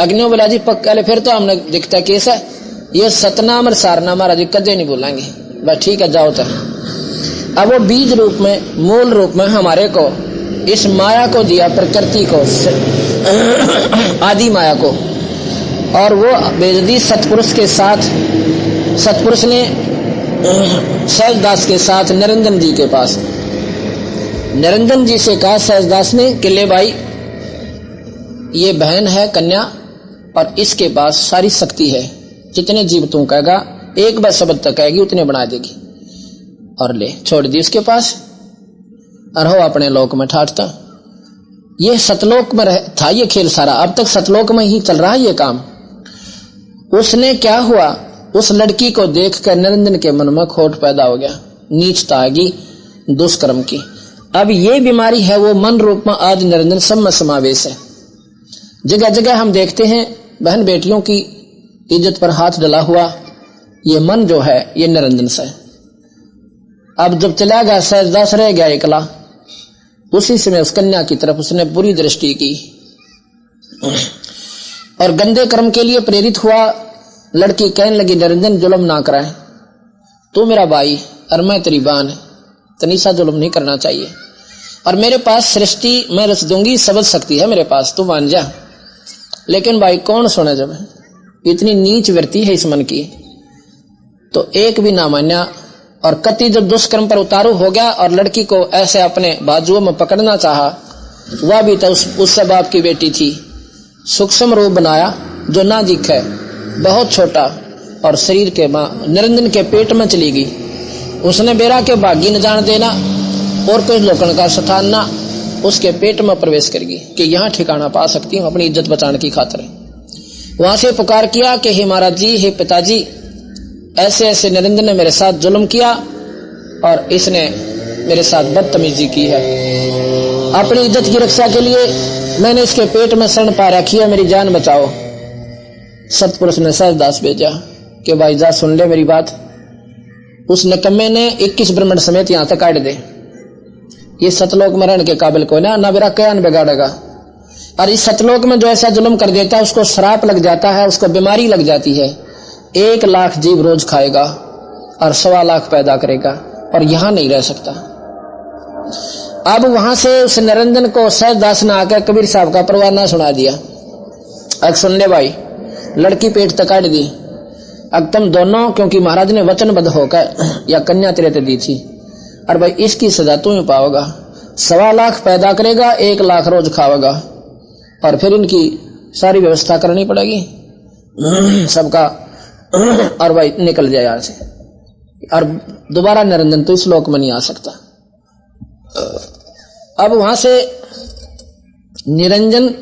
अग्नियो बोला जी पक्का फिर तो हमने दिखता केस है। ये सतनाम और सारनाम महाराज जी कदे नहीं बोलेंगे। बस ठीक है, जाओ तो। अब वो बीज रूप में, मूल रूप में हमारे को, इस माया को दिया, प्रकृति को आदि माया को। और वो बेजदी सतपुरुष के साथ सतपुरुष ने सहजदास के साथ निरंजन जी के पास। निरंजन जी से कहा, सहजदास ने, कि ले भाई, ये बहन है कन्या, और इसके पास सारी शक्ति है। जितने जीव तू कहेगा, एक बार शब्द तक कहेगी, उतने बना देगी। और ले, छोड़ दी उसके पास, और हो अपने लोक में ठाटता ये सतलोक में था ये खेल सारा। अब तक सतलोक में ही चल रहा है ये काम। उसने क्या हुआ? उस लड़की को देखकर निरंजन के मन में खोट पैदा हो गया। नीचता आगी दुष्कर्म की। अब ये बीमारी है, वो मन रूप में आज निरंजन सब में समावेश है। जगह जगह हम देखते हैं, बहन बेटियों की इज़्ज़त पर हाथ डला हुआ ये मन जो है, ये निरंजन से। अब जब चला गया, सहजदास रह गया एकला, उसी समय उस कन्या की तरफ़ उसने बुरी दृष्टि की। और गंदे कर्म के लिए प्रेरित हुआ लड़की कहने लगी निरंजन जुलम ना कराए। तू मेरा भाई और मैं तेरी बान तनीसा जुलम नहीं करना चाहिए। और मेरे पास सृष्टि मैं रस दूँगी समझ सकती है मेरे पास तू मान जा। लेकिन भाई कौन सुने जब? इतनी नीच वृत्ति है इस मन की। तो एक भी ना मान्या। और कति जब दुष्कर्म पर उतारू हो गया और लड़की को ऐसे अपने बाजुओं में पकड़ना चाहा वह भी तो उस, उससे बाप की बेटी थी। सूक्ष्म रूप बनाया जो ना दिखे बहुत छोटा और शरीर के माँ, निरंजन के पेट में चली गई उसने बेरा के बागी न जान देना और कोई लोकन का स्थान ना उसके पेट में प्रवेश कर गई कि यहाँ ठिकाना पा सकती हूँ अपनी इज़्ज़त बचाने की खातर। वहाँ से पुकार किया कि, हे महाराज जी, हे पिताजी ऐसे ऐसे निरंजन ने मेरे साथ जुल्म किया और इसने मेरे साथ बदतमीजी की है। अपनी इज़्ज़त की रक्षा के लिए मैंने इसके पेट में शरण पा रखी है, मेरी जान बचाओ। सतपुरुष ने सहजदास भेजा कि भाई जा, सुन ले मेरी बात। उस नकम्मे ने 21 ब्रह्मण समेत यहाँ तक काट दे। ये सतलोक में रहने के काबिल कोई ना ना मेरा कयान बिगाड़ेगा। और इस सतलोक में जो ऐसा जुल्म कर देता है, उसको श्राप लग जाता है, उसको बीमारी लग जाती है। एक लाख जीव रोज खाएगा और सवा लाख पैदा करेगा और यहाँ नहीं रह सकता। अब वहाँ से उस निरंजन को सहजदास ने आकर कबीर साहब का परवाना सुना दिया। अब सुन ले भाई लड़की पेट तक काट दी। अब तुम दोनों, क्योंकि महाराज ने वचनबद्ध होकर या कन्या तेरे दी थी। और भाई, इसकी सजा तू ही पाओगा। सवा लाख पैदा करेगा, एक लाख रोज खाओगा। और फिर इनकी सारी व्यवस्था करनी पड़ेगी। सबका और भाई, निकल जाए यहाँ से। और दोबारा निरंजन तो इस लोक में नहीं आ सकता। अब वहाँ से निरंजन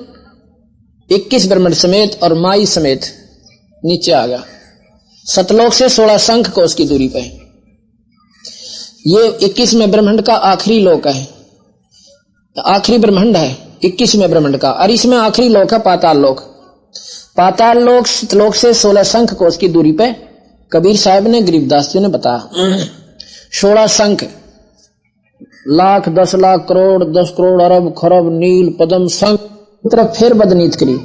21 ब्रह्मण समेत और माई समेत नीचे आ गया। सतलोक से सोलह संख को उसकी दूरी पे ये इक्कीसवें ब्रह्मांड का आखिरी लोक है। आखिरी ब्रह्मांड है इक्कीसवें ब्रह्मांड का। और इसमें आखिरी लोक है पाताल लोक। पाताल लोक सतलोक से सोलह संख की दूरी पे कबीर साहब ने, गरीबदास जी ने बताया। सोलह संख लाख, दस लाख करोड़, दस करोड़ अरब, खरब, नील, पदम संख तरफ़ फिर बदनीत करी।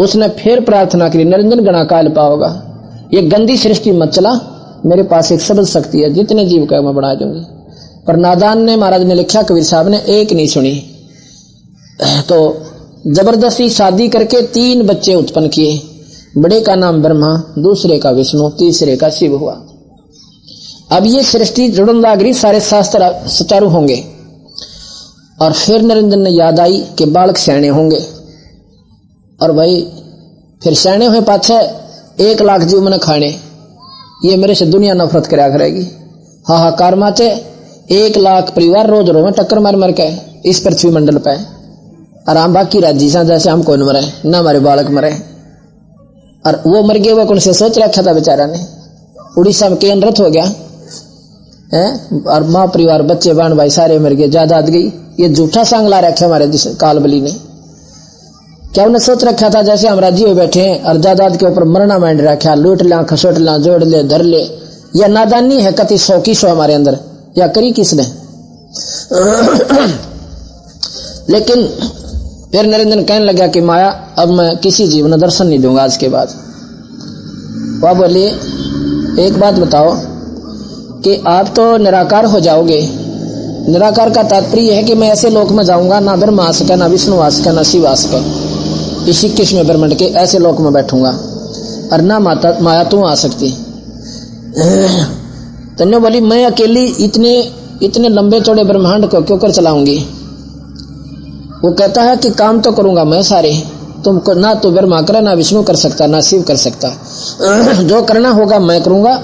उसने फिर प्रार्थना करी, निरंजन गणा काल पाओगा। ये गंदी सृष्टि मत चला। मेरे पास एक शब्द शक्ति है, जितने जीव का मैं बढ़ा दूँगी। पर नादान ने, महाराज ने लिखा, कबीर साहब ने एक नहीं सुनी। तो ज़बरदस्ती शादी करके तीन बच्चे उत्पन्न किए। बड़े का नाम ब्रह्मा, दूसरे का विष्णु, तीसरे का शिव हुआ। अब ये सृष्टि जुड़न लागरी सारे शास्त्र सुचारू होंगे। और फिर नरेंद्र ने याद आई कि बालक सैने होंगे। और भाई, फिर सैने हुए पाछे एक लाख जीव मैंने खाने ये मेरे से दुनिया नफरत कराया करेगी। हाहाकार माचे, एक लाख परिवार रोज रोज टक्कर मार मर के इस पृथ्वी मंडल पे। और हम बाकी राज़ी सा जैसे हम कौन मरे, ना हमारे बालक मरे। और वो मर गए, वो कौन से सोच रखा था बेचारा ने? उड़ीसा में केन रथ हो गया। है? और माँ परिवार बच्चे बहन भाई सारे मर गए, जायदाद गई। ये झूठा सांग ला रखे हमारे कालबली ने। क्या उन्हें सोच रखा था जैसे हम राज़ी हुए बैठे हैं और के ऊपर मरना मांड रखा, लूट लिया खसोट लिया जोड़ ले, धर ले। या नादानी है कति सौ की सौ हमारे अंदर। या करी किसने? लेकिन फिर नरेंद्र कहने लगा कि माया, अब मैं किसी जीव ने दर्शन नहीं दूँगा आज के बाद। वह बोलिए एक बात बताओ कि आप तो निराकार हो जाओगे निराकार का तात्पर्य है कि मैं ऐसे लोक में जाऊँगा, ना ब्रह्मा आ ना विष्णु आ सके ना शिव आ सके इस में ब्रह्मंड के ऐसे लोक में बैठूँगा, और ना माता, माया तू आ सकती। तन्यो बोली, मैं अकेली इतने इतने लंबे चौड़े ब्रह्मांड को क्यों कर चलाऊँगी? वो कहता है कि काम तो करूँगा मैं सारे। तुमको ना तो ब्रह्मा करे, ना विष्णु कर सकता, ना शिव कर सकता। जो करना होगा मैं करूँगा,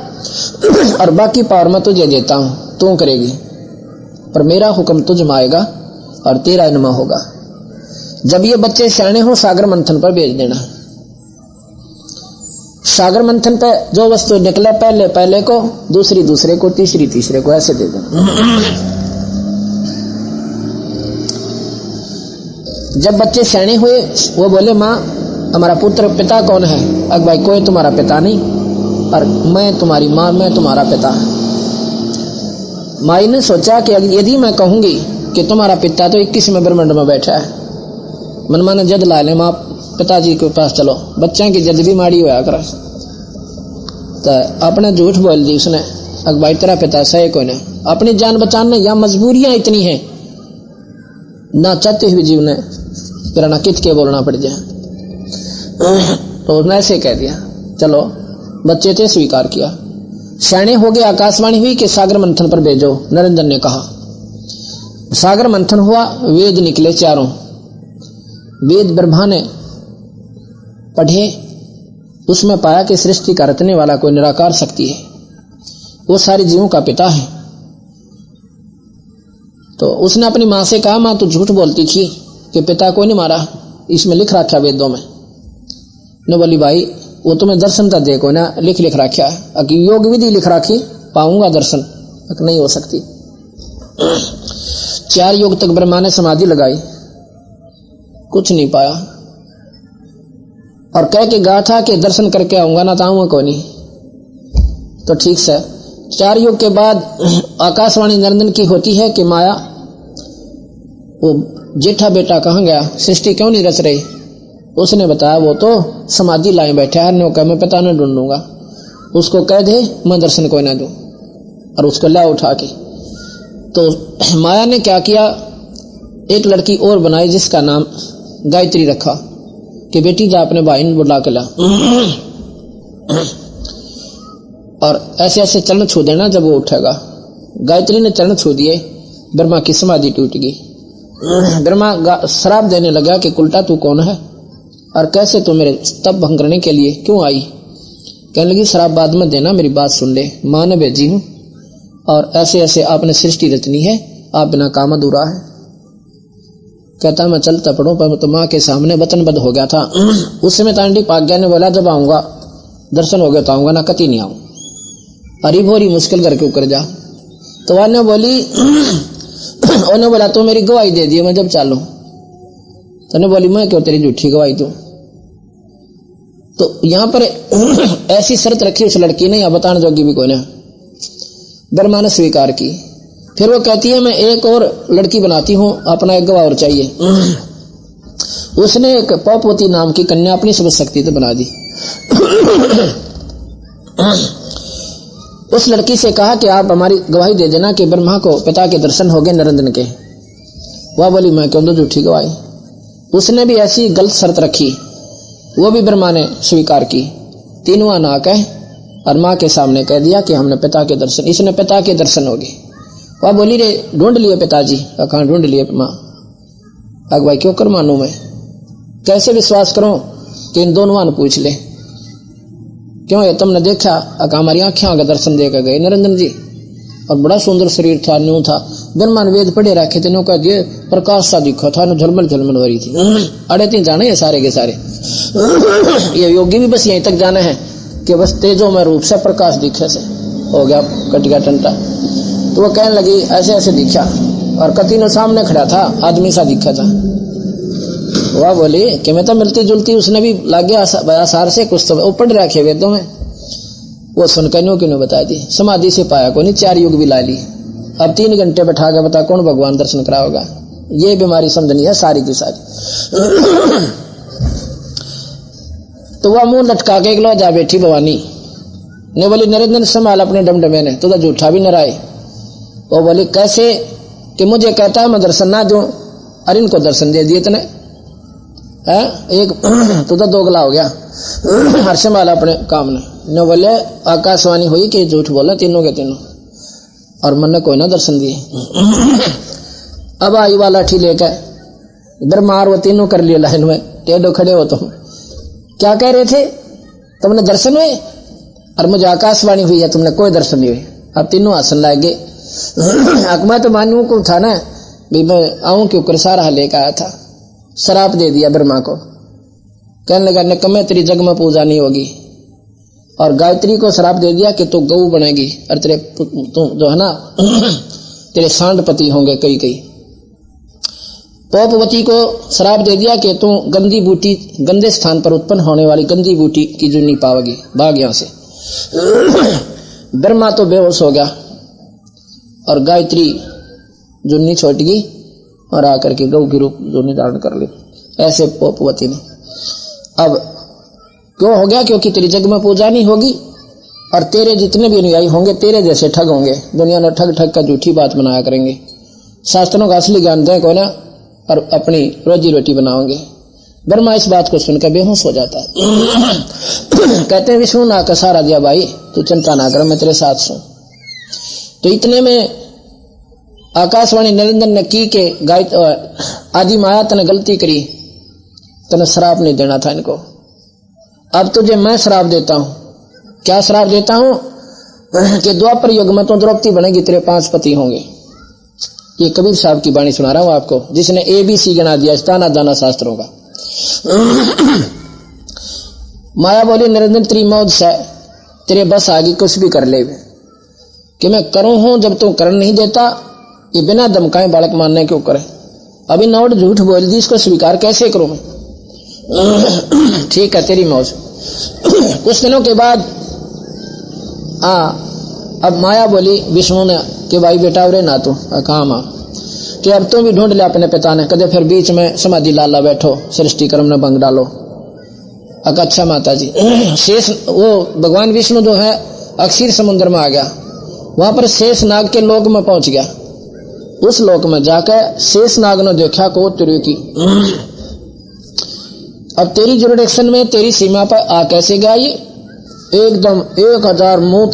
और बाकी पावर मैं तुझे देता हूँ, तू करेगी। पर मेरा हुक्म तुझ में आएगा और तेरा इनमा होगा। जब ये बच्चे सियाणे हो, सागर मंथन पर भेज देना। सागर मंथन पर जो वस्तु निकले पहले पहले को, दूसरी, दूसरे को, तीसरी, तीसरे को, ऐसे दे देना। जब बच्चे सियाणे हुए, वो बोले, माँ हमारा पुत्र पिता कौन है? अग भाई, कोई तुम्हारा पिता नहीं और मैं तुम्हारी माँ, मैं तुम्हारा पिता माई ने सोचा कि यदि मैं कहूँगी कि तुम्हारा पिता तो इक्कीस में ब्रह्मंड में बैठा है। मन ने जद ला ले माँ, पिताजी के पास चलो। बच्चे की जद भी माड़ी होया कर। तो अपने झूठ बोल दी उसने। अग भाई, तेरा पिता सही कोई ने अपनी जान बचाने या मजबूरियाँ इतनी हैं। ना चाहते हुए जीव ने, फिर ना कित के बोलना पड़ जाए। तो उसने ऐसे कह दिया, चलो, बच्चे थे स्वीकार किया। सैने हो गए, आकाशवाणी हुई कि सागर मंथन पर भेजो, नरेंद्र ने कहा। सागर मंथन हुआ, वेद निकले चारों। वेद ब्रह्मा ने पढ़े, उसमें पाया कि सृष्टि का रचने वाला कोई निराकार शक्ति है। वो सारे जीवों का पिता है। तो उसने अपनी माँ से कहा, माँ, तू झूठ बोलती थी कि पिता को नहीं मारा, इसमें लिख रखा वेदों में। ने बोली भाई वो तुम्हें दर्शन तो देखो ना, लिख लिख रखा है। कि योग विधि लिख रखी, पाऊँगा दर्शन नहीं हो सकती। चार योग तक ब्रह्मा ने समाधि लगाई। कुछ नहीं पाया। और कह के गा था कि दर्शन करके आऊँगा, ना तो आऊँगा नहीं। तो ठीक से, चार युग के बाद आकाशवाणी नंदन की होती है कि माया, वो जेठा बेटा कहाँ गया? सृष्टि क्यों नहीं रच रही? उसने बताया, वो तो समाधि लाए बैठे है नो मैं पता न ढूंढूँगा। उसको कह दे, मैं दर्शन कोई ना दू। और उसको ला उठा के। तो माया ने क्या किया? एक लड़की और बनाई, जिसका नाम गायत्री रखा, कि बेटी, जा अपने भाई ने बुला के ला। और ऐसे ऐसे चरण छू देना जब वो उठेगा। गायत्री ने चरण छू दिए, ब्रह्मा की समाधि टूट गई। ब्रह्मा शराब देने लगा कि उल्टा तू कौन है? और कैसे तू मेरे तब भंग करने के लिए क्यों आई? कहने लगी, शराब बाद में देना, मेरी बात सुन ले। माँ ने भेजी हूँ। और ऐसे ऐसे आपने सृष्टि रचनी है, आप बिना काम अधूरा है। कहता, मैं चलता पढ़ू पर तो माँ के सामने वचनबद्ध हो गया था। उस समय तांडी पाग्या ने बोला, जब आऊँगा, दर्शन हो गया तो आऊँगा, ना कति नहीं आऊँ। हरी भोरी मुश्किल करके उकर जा। तो वह बोली उन्होंने बोला, तू तो मेरी गवाही दे दी मैं जब चालू। तो बोली, मैं क्यों तेरी झूठी गवाही दू? तो यहाँ पर ऐसी शर्त रखी उस लड़की ने या बताने जोगी भी कोई ने? ब्रह्मा ने स्वीकार की। फिर वो कहती है, मैं एक और लड़की बनाती हूँ, अपना एक गवाह और चाहिए। उसने एक पौपवती नाम की कन्या अपनी समझ शक्ति तो बना दी। उस लड़की से कहा कि आप हमारी गवाही दे देना कि ब्रह्मा को पिता के दर्शन हो गए नरेंद्र के। वह बोली, मैं क्यों दो झूठी गवाही उसने भी ऐसी गलत शर्त रखी। वो भी ब्रह्मा ने स्वीकार की। तीनवा ना कह और माँ के सामने कह दिया कि हमने पिता के दर्शन, इसने पिता के दर्शन हो गए। वह बोली, रे, ढूंढ लिए पिताजी। कहा ढूंढ लिए माँ? अग भाई, क्यों कर मानू मैं? कैसे विश्वास करो कि इन दोनों पूछ ले? क्यों है तुमने देखा? अका हमारी आँखें आगे दर्शन देकर गए, नरेंद्र जी। और बड़ा सुंदर शरीर था न्यू था। ब्रह्मांड वेद पढ़े रखे थे, नौका दिए प्रकाश सा दिखा था झलमल झलमल रही थी। अड़े तीन जाने हैं सारे के सारे। ये योगी भी बस यहीं तक जाने हैं कि बस तेजो में रूप से प्रकाश दिखे से। हो गया कट गया टंटा। तो वो कहने लगी, ऐसे ऐसे दिखा। और कति ने सामने खड़ा था, आदमी सा दिखा था। वह बोली कि मैं तो मिलती जुलती उसने भी लग आसार से कुछ तो पढ़ रखे वेदों में। वो सुनकर नो क्यों बता दी, समाधि से पाया को नहीं चार युग भी ला ली। अब तीन घंटे बैठा के बता कौन भगवान दर्शन कराओगा? ये बीमारी समझनी है, सारी की सारी। तो वह मुँह लटका के लो जा बैठी भवानी। ने बोली, नरेंद्र संभाल अपने डमडमे ने तो झूठा भी न राय वो बोली, कैसे? कि मुझे कहता है, मैं दर्शन ना दू। अरे, इनको दर्शन दे दिए इतने। है? एक तो दोगला हो गया। हर्ष माला अपने काम ने। न बोले, आकाशवाणी हुई कि झूठ बोला? तीनों के तीनों। और मन ने कोई ना दर्शन दिए। अब आई वाला ठी लेकर इधर मार वो तीनों कर लिए लाइन में। टेढ़ो खड़े हो तुम। क्या कह रहे थे? तुमने दर्शन हुए? और मुझे आकाशवाणी हुई है, तुमने कोई दर्शन नहीं हुई अब तीनों आसन लाए गए। अकमा तो मानू को था ना भी मैं आऊँ क्यों? कर सारा लेकर आया था। शराब दे दिया ब्रह्मा को। कहने लगा निकम्मे तेरी जग में पूजा नहीं होगी। और गायत्री को शराब दे दिया कि तू तो गऊ बनेगी और तेरे तू जो है ना, तेरे सांडपति होंगे कई कई। पोपवती को शराब दे दिया कि तू तो गंदी बूटी, गंदे स्थान पर उत्पन्न होने वाली गंदी बूटी की जुनी पाओगी भाग यहाँ से। ब्रह्मा तो बेहोश हो गया और गायत्री जुन्नी छोट गई और आकर के गौ की रूप जुन्नी धारण कर ली। ऐसे पोपवती ने। अब क्यों हो गया? क्योंकि तेरी जग में पूजा नहीं होगी। और तेरे जितने भी अनुयायी होंगे, तेरे जैसे ठग होंगे। दुनिया ने ठग ठग का झूठी बात बनाया करेंगे। शास्त्रों का असली ज्ञान दें को ना और अपनी रोजी रोटी बनाओगे। ब्रह्मा इस बात को सुनकर बेहोश हो जाता है। कहते हैं, विष्णु ना का सारा दिया भाई, तू चिंता ना कर मैं तेरे साथ सू। तो इतने में आकाशवाणी नरेंद्र ने की के गाय आदि माया तने गलती करी। तने श्राप नहीं देना था इनको। अब तुझे मैं श्राप देता हूँ। क्या श्राप देता हूँ? कि द्वापर युग में तो द्रौपदी बनेगी, तेरे पाँच पति होंगे। ये कबीर साहब की बाणी सुना रहा हूँ आपको, जिसने ए बी सी गणा दिया, दाना दाना शास्त्रों का माया बोली, नरेंद्र, तेरी मौज से तेरे बस आगे कुछ भी कर ले कि मैं करूँ हूँ जब तू कर नहीं देता, ये बिना दमकाए बालक मानने क्यों करे? अभी नोट झूठ बोल दी, इसको स्वीकार कैसे करूँ मैं? ठीक है, तेरी मौज। कुछ दिनों के बाद, आ, अब माया बोली, विष्णु ने कि भाई बेटा, उरे ना तू कहा माँ? कि अब तुम भी ढूंढ लिया अपने पिता ने, कदे फिर बीच में समाधि लाला बैठो, सृष्टि कर्म ने भंग डालो। अक अच्छा माता जी शेष, वो भगवान विष्णु जो है, अक्षीर समुद्र में आ गया। वहाँ पर शेष नाग के लोक में पहुँच गया। उस लोक में जाकर शेष नाग ने देखा को तेरी की। अब तेरी जुरिडिक्शन में तेरी सीमा पर आ कैसे गया ये? एकदम एक हज़ार मुँह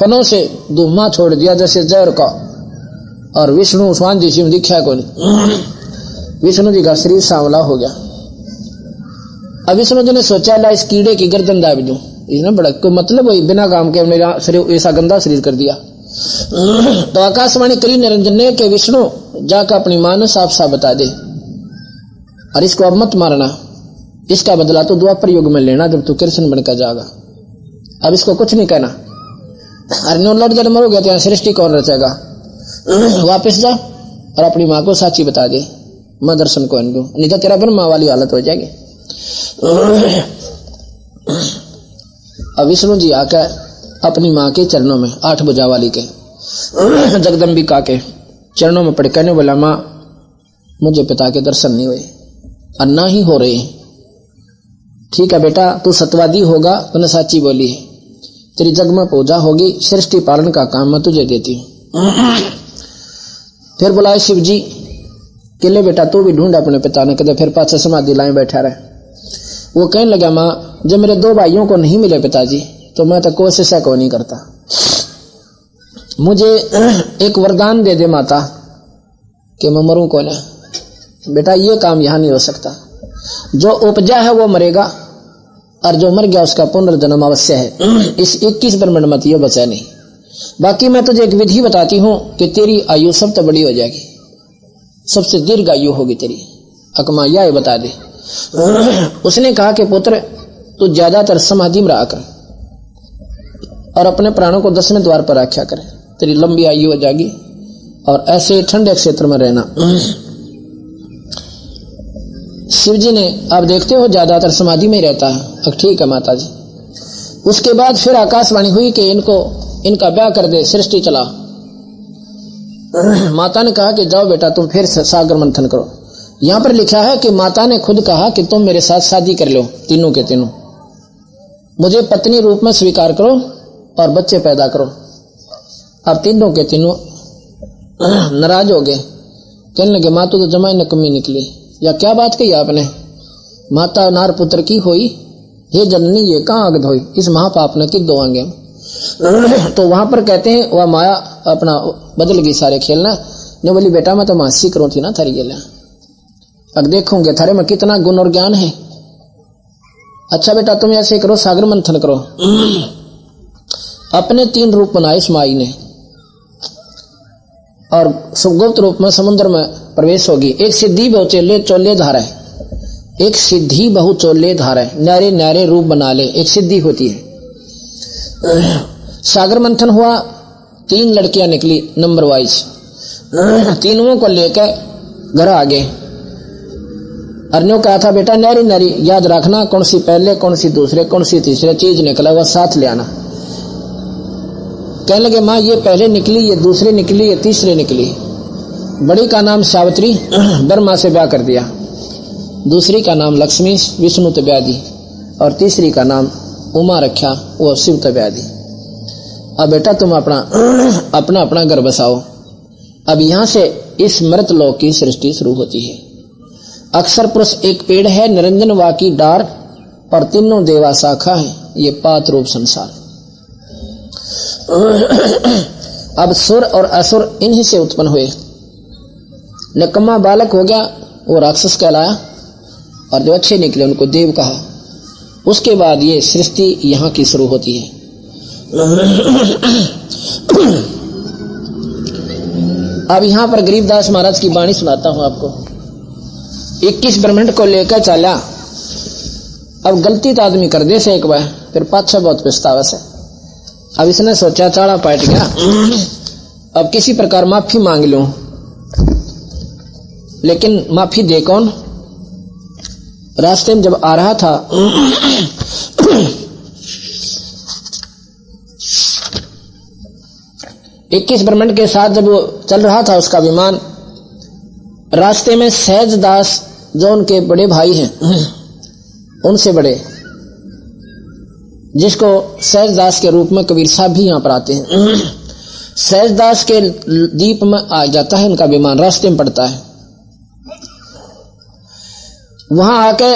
फनों से धुमा छोड़ दिया जैसे जहर का। और विष्णु स्वान जी में दिखा को नहीं। विष्णु जी का शरीर सांवला हो गया। अब विष्णु जी ने सोचा, ला इस कीड़े की गर्दन दाब दू। इसने बड़ा कोई मतलब वही, बिना काम के मेरा शरीर, ऐसा गंदा शरीर कर दिया। तो आकाशवाणी करी निरंजन ने कि विष्णु, जाकर अपनी माँ ने साफ़ साफ़ बता दे। और इसको अब मत मारना। इसका बदला तो द्वापर युग में लेना जब तू कृष्ण बनकर जाएगा अब इसको कुछ नहीं कहना। अरे नो लड़ जड़ मरोगे तो यहाँ सृष्टि कौन रचेगा? वापस जा और अपनी माँ को साची बता दे। मैं दर्शन को इनको नहीं तो तेरा ब्रह्मा वाली हालत हो जाएगी। अब विष्णु जी आकर अपनी माँ के चरणों में, आठ बुझा वाली के जगदम्बिका के चरणों में पड़ कहने बोला, माँ, मुझे पिता के दर्शन नहीं हुए और ना ही हो रहे ठीक है बेटा, तू सतवादी होगा, तूने साची बोली है। तेरी जग में पूजा होगी, सृष्टि पालन का काम मैं तुझे देती हूँ। फिर बुलाए शिव जी कि ले बेटा, तू भी ढूंढ अपने पिता ने कहते फिर पाछे समाधि लाए बैठा रहे। वो कहने लगा, माँ, जब मेरे दो भाइयों को नहीं मिले पिताजी तो मैं तो कोशिश को नहीं करता। मुझे एक वरदान दे दे माता, कि मैं मरूं कौन है? बेटा, ये काम यहाँ नहीं हो सकता। जो उपजा है, वो मरेगा और जो मर गया उसका पुनर्जन्म अवश्य है। इस 21 ब्रह्मंड मत ये बचा नहीं। बाकी मैं तुझे एक विधि बताती हूँ कि तेरी आयु सब तो बड़ी हो जाएगी। सबसे दीर्घ आयु होगी तेरी। अकमा, यह बता दे। उसने कहा कि पुत्र, तू ज़्यादातर समाधि में रहा कर और अपने प्राणों को दसवें द्वार पर रखा करे। तेरी लंबी आयु हो जाएगी और ऐसे ठंडे क्षेत्र में रहना। शिव जी ने, आप देखते हो, ज़्यादातर समाधि में रहता है। अब ठीक है माता जी उसके बाद फिर आकाशवाणी हुई कि इनको, इनका ब्याह कर दे, सृष्टि चला। माता ने कहा कि जाओ बेटा, तुम फिर सागर मंथन करो। यहाँ पर लिखा है कि माता ने खुद कहा कि तुम मेरे साथ शादी कर लो, तीनों के तीनों। मुझे पत्नी रूप में स्वीकार करो और बच्चे पैदा करो। अब तीनों के तीनों नाराज़ हो गए। कहने लगे, माँ तो जमाई न कमी निकली। या क्या बात कही आपने? माता नार पुत्र की होई? हे जननी, ये कहाँ आग धोई? इस महापाप ने कि दो आगे तो वहाँ पर कहते हैं, वह माया अपना बदल गई सारे खेलना। ने बोली, बेटा, मैं तो मासी करूँ थी ना, थारी गेला अब देखोगे, थारे में कितना गुण और ज्ञान है। अच्छा बेटा, तुम ऐसे करो, सागर मंथन करो। अपने तीन रूप बनाए इस माई ने। और सुगुप्त रूप में समुद्र में प्रवेश होगी। एक सिद्धि बहु चोले चोले धारा है एक सिद्धि बहु धारा है न्यारे न्यारे रूप बना ले। एक सिद्धि होती है। सागर मंथन हुआ। तीन लड़कियाँ निकली नंबर वाइज तीनों को लेकर घर आ गए अर्नियों कहा था, बेटा नारी नारी याद रखना कौन सी पहले, कौन सी दूसरे, कौन सी तीसरे चीज़ निकला वह साथ ले आना। कहने लगे, माँ, ये पहले निकली, ये दूसरे निकली, ये तीसरे निकली। बड़ी का नाम सावित्री, ब्रह्मा से ब्याह कर दिया। दूसरी का नाम लक्ष्मी, विष्णु तो ब्याह दी। और तीसरी का नाम उमा रखा, वो शिव तो ब्याह दी। अब बेटा, तुम अपना अपना अपना घर बसाओ। अब यहाँ से इस मृत लोक की सृष्टि शुरू होती है। अक्सर पुरुष एक पेड़ है, निरंजन वा की डार, और तीनों देवा शाखा है, ये पात रूप संसार। अब सुर और असुर इन्हीं से उत्पन्न हुए। निकम्मा बालक हो गया, वो राक्षस कहलाया और जो अच्छे निकले, उनको देव कहा। उसके बाद ये सृष्टि यहाँ की शुरू होती है। अब यहाँ पर गरीबदास महाराज की वाणी सुनाता हूँ आपको। 21 ब्रह्मंड को लेकर चला। अब गलती तो आदमी कर दे से एक बार, फिर पाछा बहुत पछतावा से। अब इसने सोचा, चाड़ा पाट गया अब किसी प्रकार माफ़ी मांग लू। लेकिन माफ़ी दे कौन? रास्ते में जब आ रहा था, इक्कीस ब्रह्मंड के साथ जब वो चल रहा था उसका विमान रास्ते में सहज दास जो उनके बड़े भाई हैं, उनसे बड़े जिसको सहजदास के रूप में कबीर साहब भी यहाँ पर आते हैं। सहजदास के दीप में आ जाता है उनका विमान रास्ते में पड़ता है। वहाँ आके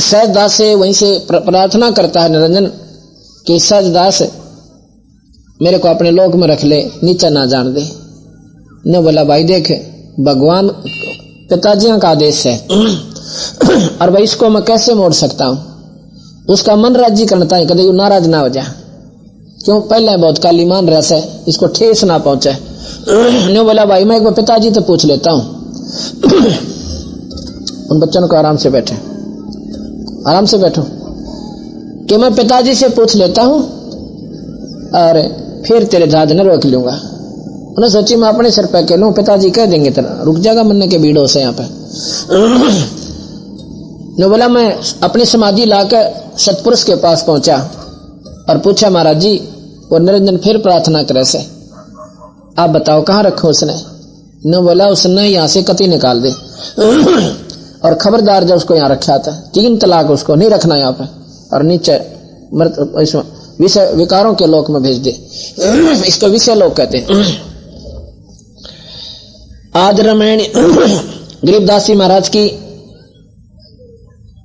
सहजदास से वहीं से प्रार्थना करता है, निरंजन, कि सहजदास मेरे को अपने लोक में रख ले, नीचा ना जान दे। ने बोला भाई देख, भगवान पिताजियों का आदेश है। और भाई इसको मैं कैसे मोड़ सकता हूँ? उसका मन राज़ी करता है कदे नाराज़ ना हो जा क्यों? पहले बहुत काली मान रहा से, इसको ठेस ना पहुँचे। ने बोला, भाई, मैं एक बार पिताजी तो पूछ लेता हूँ। उन बच्चों को आराम से बैठे। आराम से बैठो। कि मैं पिताजी से पूछ लेता हूँ, और फिर तेरे जहाज़ ने रोक लूँगा। उन्हें सोची, मैं अपने सिर पे लू पिताजी कह देंगे तेरा। रुक जाएगा मन के भीड़ों से यहाँ पे। ने बोला मैं अपनी समाधि लाकर सतपुरुष के पास पहुँचा और पूछा, महाराज जी, वो निरंजन फिर प्रार्थना करे से। आप बताओ, कहाँ रखो उसने? ने बोला उसने यहाँ से कति निकाल दे। और खबरदार जब उसको यहाँ रखा था तीन तलाक उसको नहीं रखना यहाँ पे और नीचे मृत विषय, विकारों के लोक में भेज दे। इसको विषय लोक कहते आज रामायण, गरीबदास जी महाराज की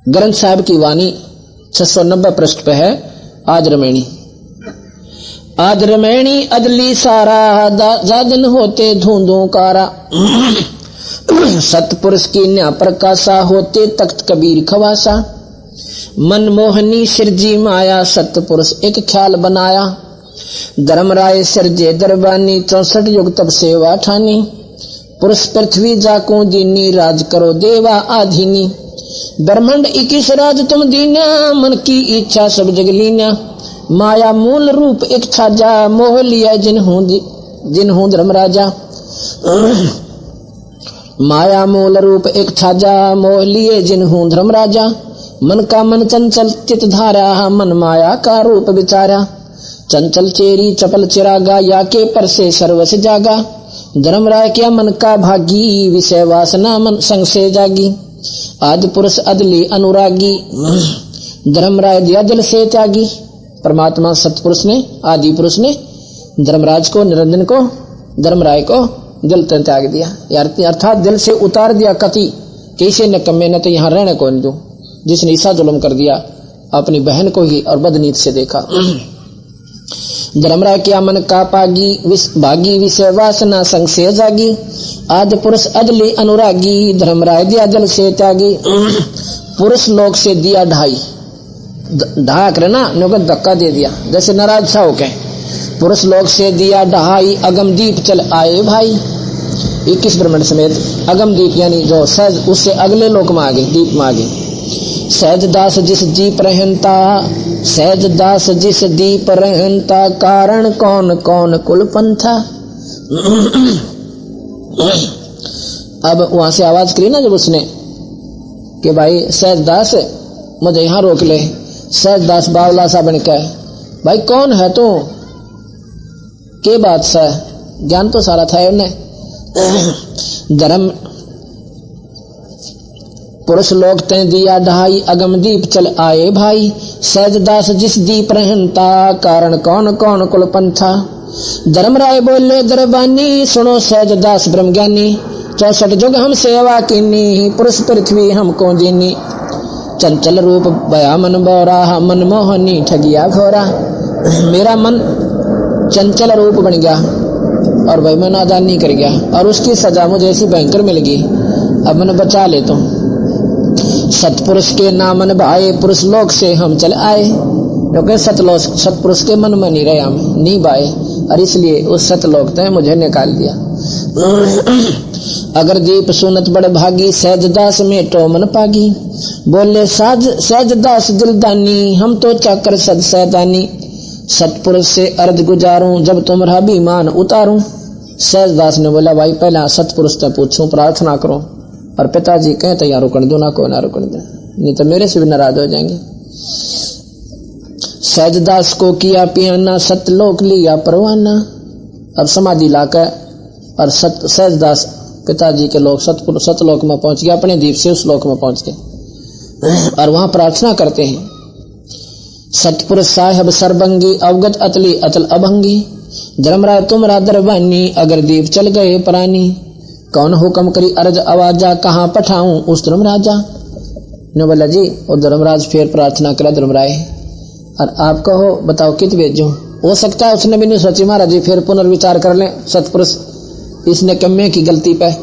ग्रंथ साहब की वाणी 690 पृष्ठ पे है। आज रमैणी। आज रमैणी अदली सारा जादन होते धूंधू कारा। सतपुरुष की न्या प्रकाशा होते तख्त कबीर खवासा। मनमोहनी सिरजी माया, सतपुरुष एक ख्याल बनाया। धर्मराय सिरजे दरबानी, चौसठ युग तब सेवा ठानी। पुरुष पृथ्वी जाको दीनी? राज करो देवा आधीनी। ब्रह्मंड इक्कीस राज तुम दीना मन की इच्छा सब जग लीना माया मूल रूप एक छाजा मोह लिया जिन हूँ जिन हूँ धर्म राजा। माया मूल रूप एक छाजा मोह लिए हूँ धर्म राजा। मन का मन चंचल चित धारा, मन माया का रूप विचारा। चंचल चेरी चपल चिरागा, या के पर से सर्वस जागा। धर्म राय क्या मन का भागी? विषय वासना मन संग से जागी। आदि पुरुष अदली अनुरागी। धर्म राय दिया दिल से त्यागी। परमात्मा सतपुरुष ने, आदि पुरुष ने, धर्मराज को, निरंजन को धर्मराय को दिल त्याग दिया। अर्थात दिल से उतार दिया कति। कैसे न कमे, न तो यहाँ रहने को दू? जिसने ईसा जुलम कर दिया, अपनी बहन को ही और बदनीत से देखा। धर्मराय क्या मन का पागी विस, भागी विषय वासना संग से जागी आज पुरुष अदली अनुरागी धर्मराय दिया जल से त्यागी। पुरुष लोग से दिया ढाई। ढहा करे ना नो धक्का दे दिया। जैसे नाराज़ सा हो के पुरुष लोग से दिया ढहाई अगम दीप चल आए भाई। इक्कीस ब्रह्मंड समेत अगम दीप यानी जो सहज उससे अगले लोक में आगे दीप में आगे सहज दास जिस जीप रहनता सहज दास जिस दीप रहनता कारण कौन कौन कुल पंथा अब वहाँ से आवाज़ करी ना जब उसने, कि भाई, सहज दास, मुझे यहाँ रोक ले। सहज दास बावला सा बन के, भाई, कौन है तू? के बात सा? ज्ञान तो सारा था उन्हें धर्म, पुरुष लोग ते दिया ढाई, अगम दीप चल आए भाई। सहज दास जिस दीप रहनता कारण कौन कौन कुल पंथा? धर्मराय बोले, दरबानी, सुनो सहज दास ब्रह्म ज्ञानी चौसठ जुग हम सेवा कीनी, पुरुष पृथ्वी हमको दीनी चंचल रूप बया मन बोरा, मन मोहनी ठगिया घोरा। मेरा मन चंचल रूप बन गया और भाई मैं नादान नहीं कर गया और उसकी सजा मुझे ऐसी भयंकर मिल गई। अब मैंने बचा ले तुम। सतपुरुष के नामन भाए पुरुष लोक से हम चल आए। क्योंकि सतलोक, सतपुरुष के मन में नहीं रहे हम, नहीं भाए और इसलिए उस सतलोक ने मुझे निकाल दिया। अगर दीप सुनत बड़ भागी, सहज दास में तो मन पागी। बोले, साज, सहज दास दिलदानी, हम तो चाकर सद सैदानी। सतपुरुष से अर्ध गुजारू, जब तुम्हारा बीमान उतारूं। सहज दास ने बोला, भाई, पहला सतपुरुष से पूछूँ, प्रार्थना करो। और पिताजी कहें तो यहाँ रुकन दो, ना को ना रुकन दो। नहीं तो मेरे से भी नाराज़ हो जाएँगे। सहजदास को किया पियाना, सतलोक लिया परवाना। अब समाधि लाकर, और सत सहजदास पिताजी के लोग सतपुर, सतलोक में पहुँच गए अपने दीप से उस लोक में पहुँच गए और वहाँ प्रार्थना करते हैं। सतपुरुष साहब सरबंगी अवगत अतली अतल अभंगी। धर्मराय तुम दरबानी, अगर दीप चल गए प्राणी। कौन हुक्म करी अर्ज़ आवाजा कहाँ पठाऊं? उस धर्मराजा। ने बोला, जी, और धर्मराज फिर प्रार्थना करा, धर्मराय। और आप कहो, बताओ, कित भेजो? हो सकता है उसने भी नहीं सोची, महाराज जी, फिर पुनर्विचार कर लें, सतपुरुष। इसने कम्मे की गलती पे।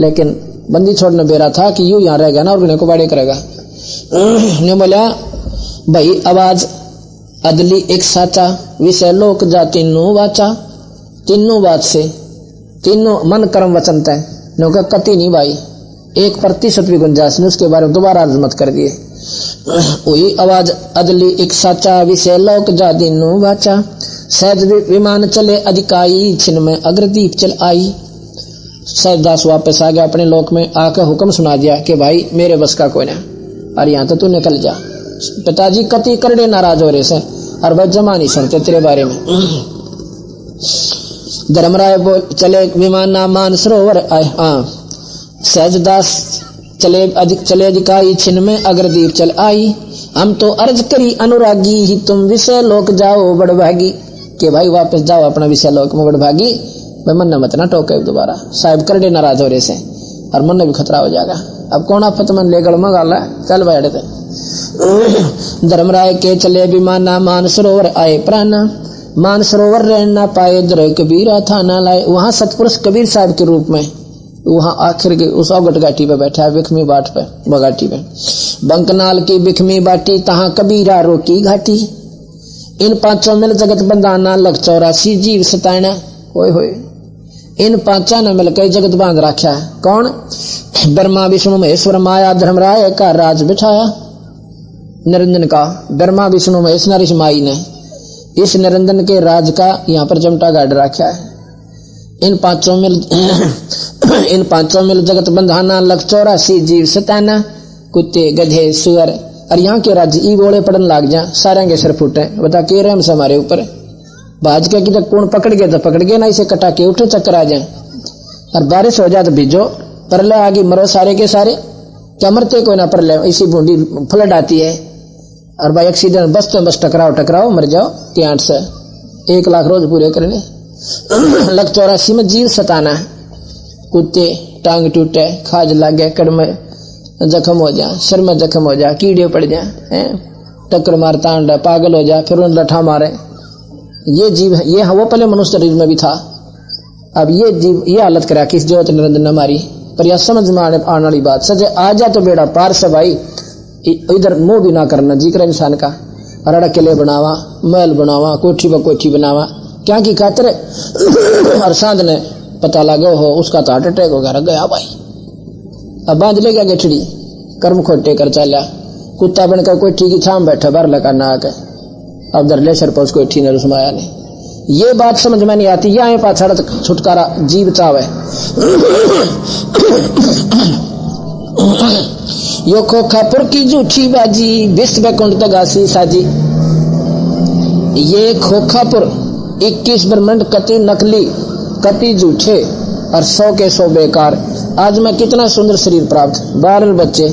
लेकिन बंदी छोड़ने बेरा था कि यू यहाँ रह गया ना, और को बाड़े करेगा। ने बोला, भाई, आवाज़ अदली एक साचा, विषय लोक जा तीनों वाचा। तीनों बात से तीनों मन कर्म वचन तय। नौका कति नहीं भाई। एक प्रतिशत भी गुंजाइश नहीं, उसके बारे में दोबारा मत कर दिए। वही आवाज़ अदली, एक साचा विषय, लोक जा दिनो वाचा। सहज विमान चले, अधिकाई छिन में अग्रदीप चल आई। सहजदास वापस आ गया, अपने लोक में आकर हुक्म सुना दिया कि भाई, मेरे बस का कोई ना और यहाँ तो तू निकल जा। पिताजी कति करड़े नाराज़ हो रहे से, और वह जमा नहीं सुनते तेरे बारे में। धर्मराय बोल, चले विमान नाम मान सरोवर हाँ। सहजदास चले अधिक चले अधिकारी छिन में अग्रदीप चल आई। हम तो अर्ज़ करी अनुरागी ही तुम विषय लोक जाओ बड़भागी। के भाई वापस जाओ अपना विषय लोक में बड़भागी। भाई मन मत ना टोके दोबारा। साहब कर डे नाराज़ हो रहे से। और मन भी खतरा हो जाएगा। अब कौन आपत मन ले गड़ मगाला चल बैठे थे धर्मराय के चले विमाना मान सरोवर आए प्राणा। मान सरोवर रहना ना पाए द्र कबीरा था ना लाए वहाँ सतपुरुष कबीर साहब के रूप में, वहाँ आखिर के उस अवगट घाटी पे बैठा है बिखमी बाट पे, बगाटी पे बंकनाल की बिखमी बाटी, तहा कबीरा रोकी घाटी। इन पाँचों मिल जगत बंदाना लग चौरासी जीव सताना होए होए इन पांचा ने मिलकर जगत बाँध रखा है कौन? ब्रह्मा, विष्णु, महेश्वर, माया, धर्मराय का राज बिठाया। निरंजन का ब्रह्मा, विष्णु, महेश, नरिश माई ने। इस निरंजन के राज का यहाँ पर जमटा गाड़ रखा है। इन पाँचों मिल, इन पाँचों मिल जगत बंधाना, लख चौरासी जीव सताना, कुत्ते, गधे, सुअर, और यहाँ के राज्य ई बोले पड़न लाग जा, सारे के सिर फूटे। बता के रहे हमसे हमारे ऊपर? बाज के जब कौन पकड़ गया तो पकड़ गया ना, इसे कटा के उठे चक्कर आ जाए। और बारिश हो जाए तो भिजो, परले आगे मरो सारे के सारे। क्या मरते कोई ना, परले इसी बूंदी फ्लड आती है। और भाई एक्सीडेंट बस तो बस टकराओ टकराओ, मर जाओ त्याट से। एक लाख रोज पूरे करने। लग चौरासी में जीव सताना है। कुत्ते टांग टूटे, खाज लागे, कड़म जख्म हो जा, सिर में जख्म हो जा, कीड़े पड़ जाए टक्कर मारता अंडा पागल हो जा, फिर उन लठा मारे। ये जीव ये वो पहले मनुष्य शरीर में भी था। अब ये जीव, ये हालत करा, किस ज्योत निरंजन ने मारी। पर यह समझ में आने आने वाली बात, सजे आ जा तो बेड़ा, पार से भाई इधर मुँह भी ना करना, ज़िक्र इंसान का। रड़ किले बनावा, महल बनावा, कोठी ब कोठी बनावा। क्या की खातर? और सांध ने पता लगे हो उसका तो हार्ट अटैक हो गया भाई। अब बाँध ले गया गेठड़ी। कर्म खोटे कर चला। कुत्ता बनकर कोठी की छाम बैठा बार लगा ना आके। अब दरलेश्वर पर उसको ने रुसमाया ने। ये बात समझ में नहीं आती, यहाँ पाछड़ छुटकारा जीव चावे। यो खोखापुर की जूठी बाजी विश्व बैकुंठ दगासी साजी ये खोखापुर इक्कीस ब्रह्मंड कति नकली कति झूठे और सौ के सौ बेकार। आज मैं कितना सुंदर शरीर प्राप्त, बारह बच्चे,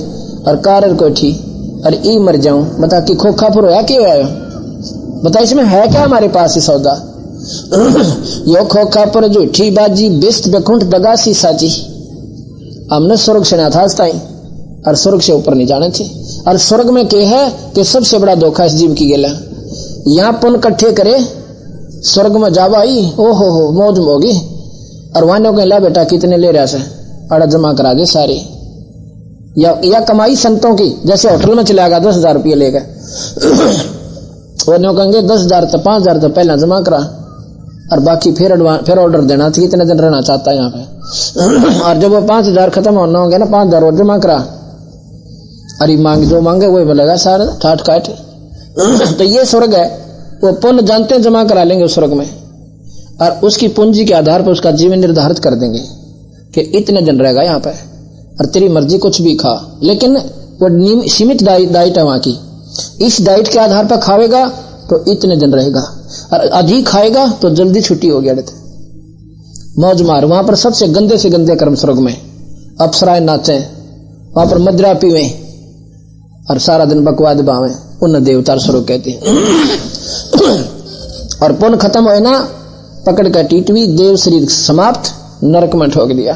और कार कोठी, और ई मर जाऊँ। बता कि खोखापुर होया क्यों आयो बता इसमें है क्या हमारे पास ही सौदा? यो खोखापुर झूठी बाजी बिस्त बेकुंठ दगासी साजी हमने स्वर्ग से ना था और स्वर्ग से ऊपर नहीं जाने थे। और स्वर्ग में के है कि सबसे बड़ा धोखा इस जीव की गेला। यहाँ पुन इकट्ठे करे, स्वर्ग में जावा आई ओ हो हो मौज मोगी। और वाने को ला बेटा, कितने ले रहा से? अड़ा जमा करा दे सारी। या या कमाई संतों की, जैसे होटल में चला गया, दस हज़ार रुपये लेकर वो कहेंगे, दस हज़ार तो पाँच हज़ार तो पहला जमा करा। और बाकी फिर फिर ऑर्डर देना था कितने दिन रहना चाहता है यहाँ पे? और जब वो पाँच हज़ार खत्म होना होंगे ना, पाँच हज़ार और जमा करा अरे मांग, जो मांगे वही बोलेगा, सारा ठाट काट। तो ये स्वर्ग है। वो पुण्य जानते जमा करा लेंगे उस स्वर्ग में। और उसकी पूंजी के आधार पर उसका जीवन निर्धारित कर देंगे कि इतने दिन रहेगा यहाँ पे। और तेरी मर्ज़ी, कुछ भी खा। लेकिन वो सीमित डाइट है वहाँ की। इस डाइट के आधार पर खावेगा तो इतने दिन रहेगा। और अधिक खाएगा तो जल्दी छुट्टी हो गया मौज मार। वहाँ पर सबसे गंदे से गंदे कर्म स्वर्ग में। अप्सराए नाचे, वहाँ पर मदरा पीवे, और सारा दिन बकवाद बावे। उन देवता स्वरूप कहते हैं। और पुण्य खत्म हो ना, पकड़ का टीटवी, देव शरीर समाप्त, नरक में ठोक दिया।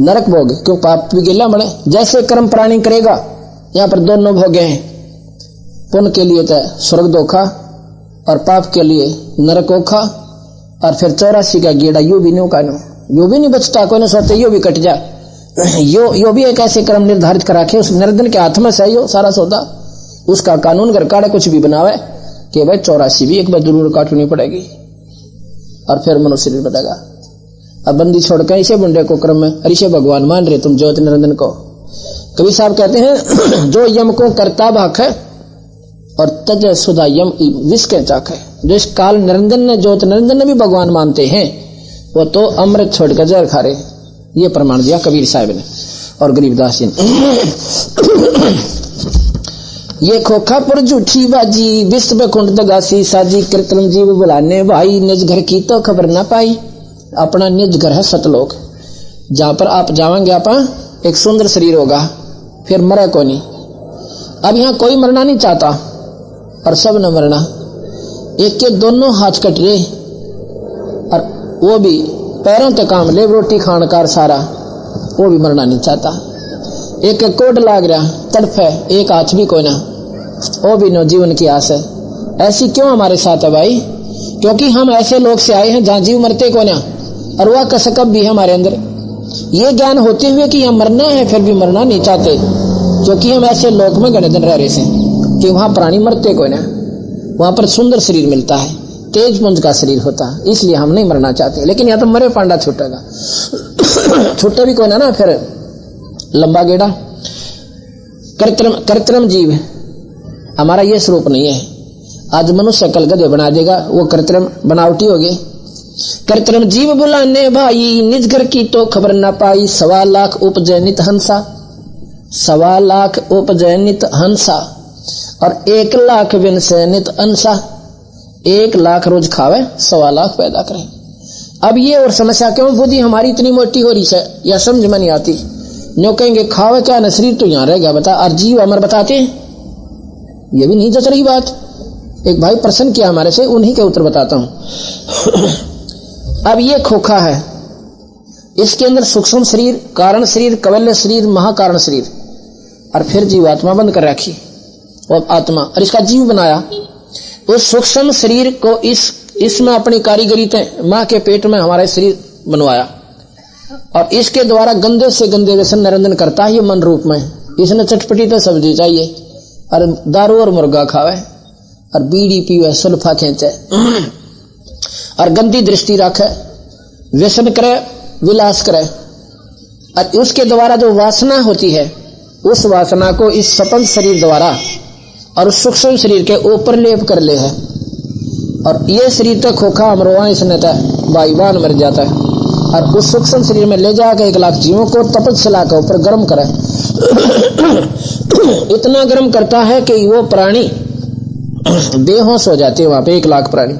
नरक भोग, क्यों पाप भी गिला बड़े जैसे कर्म प्राणी करेगा, यहाँ पर दोनों भोगे हैं। पुण्य के लिए तो स्वर्ग धोखा और पाप के लिए नरक ओखा, और फिर चौरासी का गेड़ा, यू भी नहीं का यो भी नहीं बचता, कोई नहीं सोचते, यो भी कट जाए यो यो भी एक ऐसे क्रम निर्धारित करा के उस निर्धन के हाथ में सही हो सारा सौदा। उसका कानून घर काड़े कुछ भी बनावे, कि भाई चौरासी भी एक बार ज़रूर काटनी पड़ेगी। और फिर मनुष्य शरीर बनेगा अब बंदी छोड़कर इसे बुंडे को क्रम में अरिशे भगवान मान रहे, तुम ज्योति निरंजन को। कवि साहब कहते हैं, जो यम को करता भाख है और तज सुधा यम विष के चाक है। जो इस काल निरंजन ने ज्योत निरंजन ने भी भगवान मानते हैं, वो तो अमृत छोड़कर जहर खा रहे ये प्रमाण दिया कबीर साहब ने और गरीबदास जी ने। ये खोखा पर झूठी बाजी विश्व कुंड दगासी, साजी कृत्रिम जीव बुलाने भाई, निज घर की तो खबर ना पाई। अपना निज घर है सतलोक। जहाँ पर आप जाओगे आप, एक सुंदर शरीर होगा, फिर मरे को नहीं अब यहाँ कोई मरना नहीं चाहता। और सब न मरना। एक के दोनों हाथ कट रहे और वो भी पैरों तक काम ले, रोटी खान कार सारा। वो भी मरना नहीं चाहता। एक कोट लाग रहा, तड़फ है, एक हाथ भी कोई ना। वो भी नो जीवन की आस है। ऐसी क्यों हमारे साथ है भाई? क्योंकि हम ऐसे लोग से आए हैं जहाँ जीव मरते को ना, और वह कसकब भी है हमारे अंदर। ये ज्ञान होते हुए कि हम मरना है, फिर भी मरना नहीं चाहते, क्योंकि हम ऐसे लोक में गणे दिन रह रहे थे कि वहाँ प्राणी मरते कोई ना, वहाँ पर सुंदर शरीर मिलता है, तेज पुंज का शरीर होता है, इसलिए हम नहीं मरना चाहते लेकिन यहाँ तो मरे पांडा छूटेगा। छूटे भी कोई ना ना, फिर लंबा गेड़ा। कृत्रिम कृत्रिम जीव, हमारा ये स्वरूप नहीं है। आज मनुष्य कल गधे बना देगा, वो कृत्रिम बनावटी हो गए। कृत्रिम जीव बुलाने भाई, निज घर की तो खबर ना पाई। सवा लाख उपजयनित हंसा, सवा लाख उपजयनित हंसा। और एक लाख बिन विनसैनित अंसा एक लाख रोज खावे, सवा लाख पैदा करे। अब ये और समस्या क्यों? बुद्धि हमारी इतनी मोटी हो रही है, या समझ में नहीं आती। नो कहेंगे, खावे क्या? न शरीर तो यहाँ रह गया, बता। और जीव अमर बताते हैं। ये भी नहीं जच रही बात। एक भाई प्रश्न किया हमारे से, उन्हीं के उत्तर बताता हूँ। अब ये खोखा है। इसके अंदर सूक्ष्म शरीर, कारण शरीर, कवल्य शरीर, महाकारण शरीर। और फिर जीवात्मा बंद कर रखी। और आत्मा। और इसका जीव बनाया। उस सूक्ष्म शरीर को इस, इसमें अपनी कारीगरी थे माँ के पेट में हमारा शरीर बनवाया। और इसके द्वारा गंदे से गंदे व्यसन निरंजन करता है ये मन रूप में। इसने चटपटी तो सब्ज़ी चाहिए। और दारू और मुर्गा खावे। और बीड़ी पीवे, सुल्फा खेचे। और गंदी दृष्टि रखे। व्यसन करे, विलास करे। और उसके द्वारा जो वासना होती है, उस वासना को इस सपन शरीर द्वारा और सूक्ष्म शरीर के ऊपर लेप कर ले है। और ये शरीर तो खोखा अमरोवा इसने तो बाईवान मर जाता है। और उस सूक्ष्म शरीर में ले जाकर एक लाख जीवों को तपस्या के ऊपर गर्म करे। इतना गर्म करता है कि वो प्राणी बेहोश हो जाते हैं वहाँ पे एक लाख प्राणी।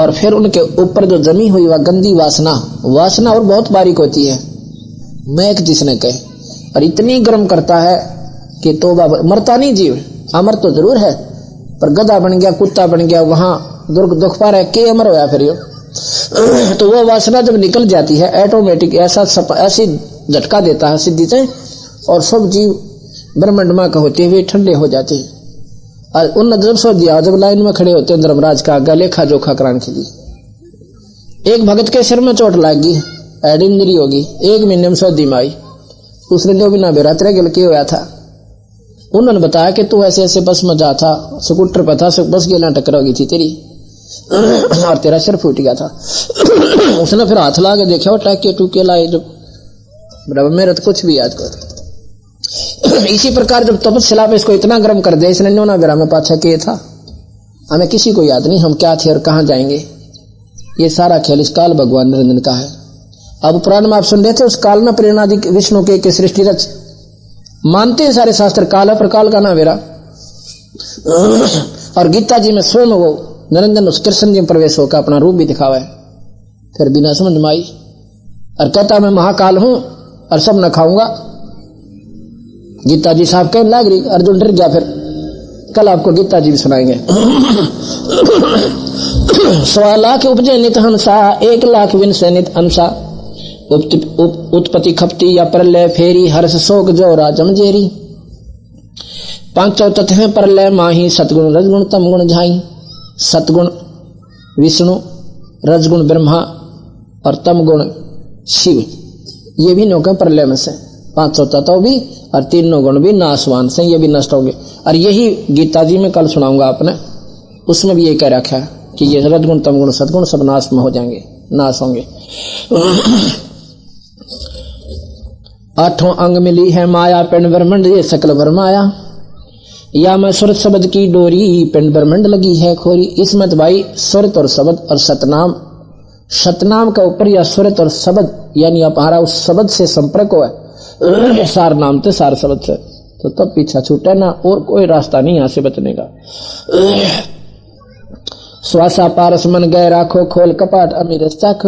और फिर उनके ऊपर जो जमी हुई वह गंदी वासना वासना और बहुत बारीक होती है। मैक जिसने कहे, और इतनी गर्म करता है कि तो मरता नहीं जीव। अमर तो ज़रूर है, पर गधा बन गया, कुत्ता बन गया, वहाँ दुर्ग दुख पा रहा है, के अमर होया फिर यो? तो वो वासना जब निकल जाती है ऑटोमेटिक ऐसा ऐसी झटका देता है सिद्धि से, और सब जीव ब्रह्मंड माँ का होते हुए ठंडे हो जाते हैं। और उन जब सो दिया जब लाइन में खड़े होते हैं धर्मराज का आज्ञा, लेखा जोखा कराने के लिए। एक भगत के सिर में चोट लग एड होगी एक महीने में सौदी में आई। उसने जो भी ना बेरा तेरे गिल के हुआ था। उन्होंने बताया कि तू ऐसे ऐसे बस में जा था, स्कूटर पर था बस गेला टक्कर हो गई थी तेरी। और तेरा सिर फूट गया था। उसने फिर हाथ ला के देखा टाके टूके लाए जब। मेरा तो कुछ भी याद कर। इसी प्रकार जब तपस्या पे इसको इतना गर्म कर दिया इसने नोना बेरा में पाछा किए था। हमें किसी को याद नहीं, हम क्या थे और कहा जाएँगे। ये सारा खेल इस काल भगवान निरंजन का है। अब पुराण में आप सुन रहे थे, उस काल में प्रेरणा विष्णु के सृष्टि रच मानते हैं सारे शास्त्र, काल है पर काल का ना मेरा। और गीता जी में स्वयं वो निरंजन उस कृष्ण जी में प्रवेश होकर अपना रूप भी दिखावा। है फिर बिना समझ में आई और कहता, मैं महाकाल हूँ और सब न खाऊँगा। गीता जी साहब कहने लग रही, अर्जुन डर गया फिर। कल आपको गीता जी भी सुनाएँगे। सवा लाख उपजय नित हंसा एक लाख विन सैनित अंसा उत्पत्ति खपती या प्रलय फेरी हर्ष शोक जो राजम जेरी। पाँचों तत्व प्रलय माही सतगुण, रजगुण तम गुण झाई। सतगुण विष्णु, रजगुण ब्रह्मा और तम गुण शिव। ये भी नौके प्रलय में से। पाँचों तत्व भी और तीनों गुण भी नाशवान से, ये भी नष्ट होंगे। और यही गीता जी में कल सुनाऊँगा आपने। उसमें भी ये कह रखा है कि ये रजगुण तम गुण सदगुण सब नाश में हो जाएँगे, नाश होंगे। आठों अंग मिली है माया, पिंड ब्रह्मंड ये सकल वर्माया या मैं सुरत शब्द की डोरी, पिंड ब्रह्मंड लगी है खोरी। इसमत भाई, सुरत और शब्द और सतनाम। सतनाम का ऊपर या सुरत और शब्द यानी हमारा उस शब्द से संपर्क हो है। सार नाम थे सार शब्द से। तो तब पीछा छूटे ना, और कोई रास्ता नहीं यहाँ से बचने का। श्वासा पारस मन गए राखो खोल कपाट अमीर चाख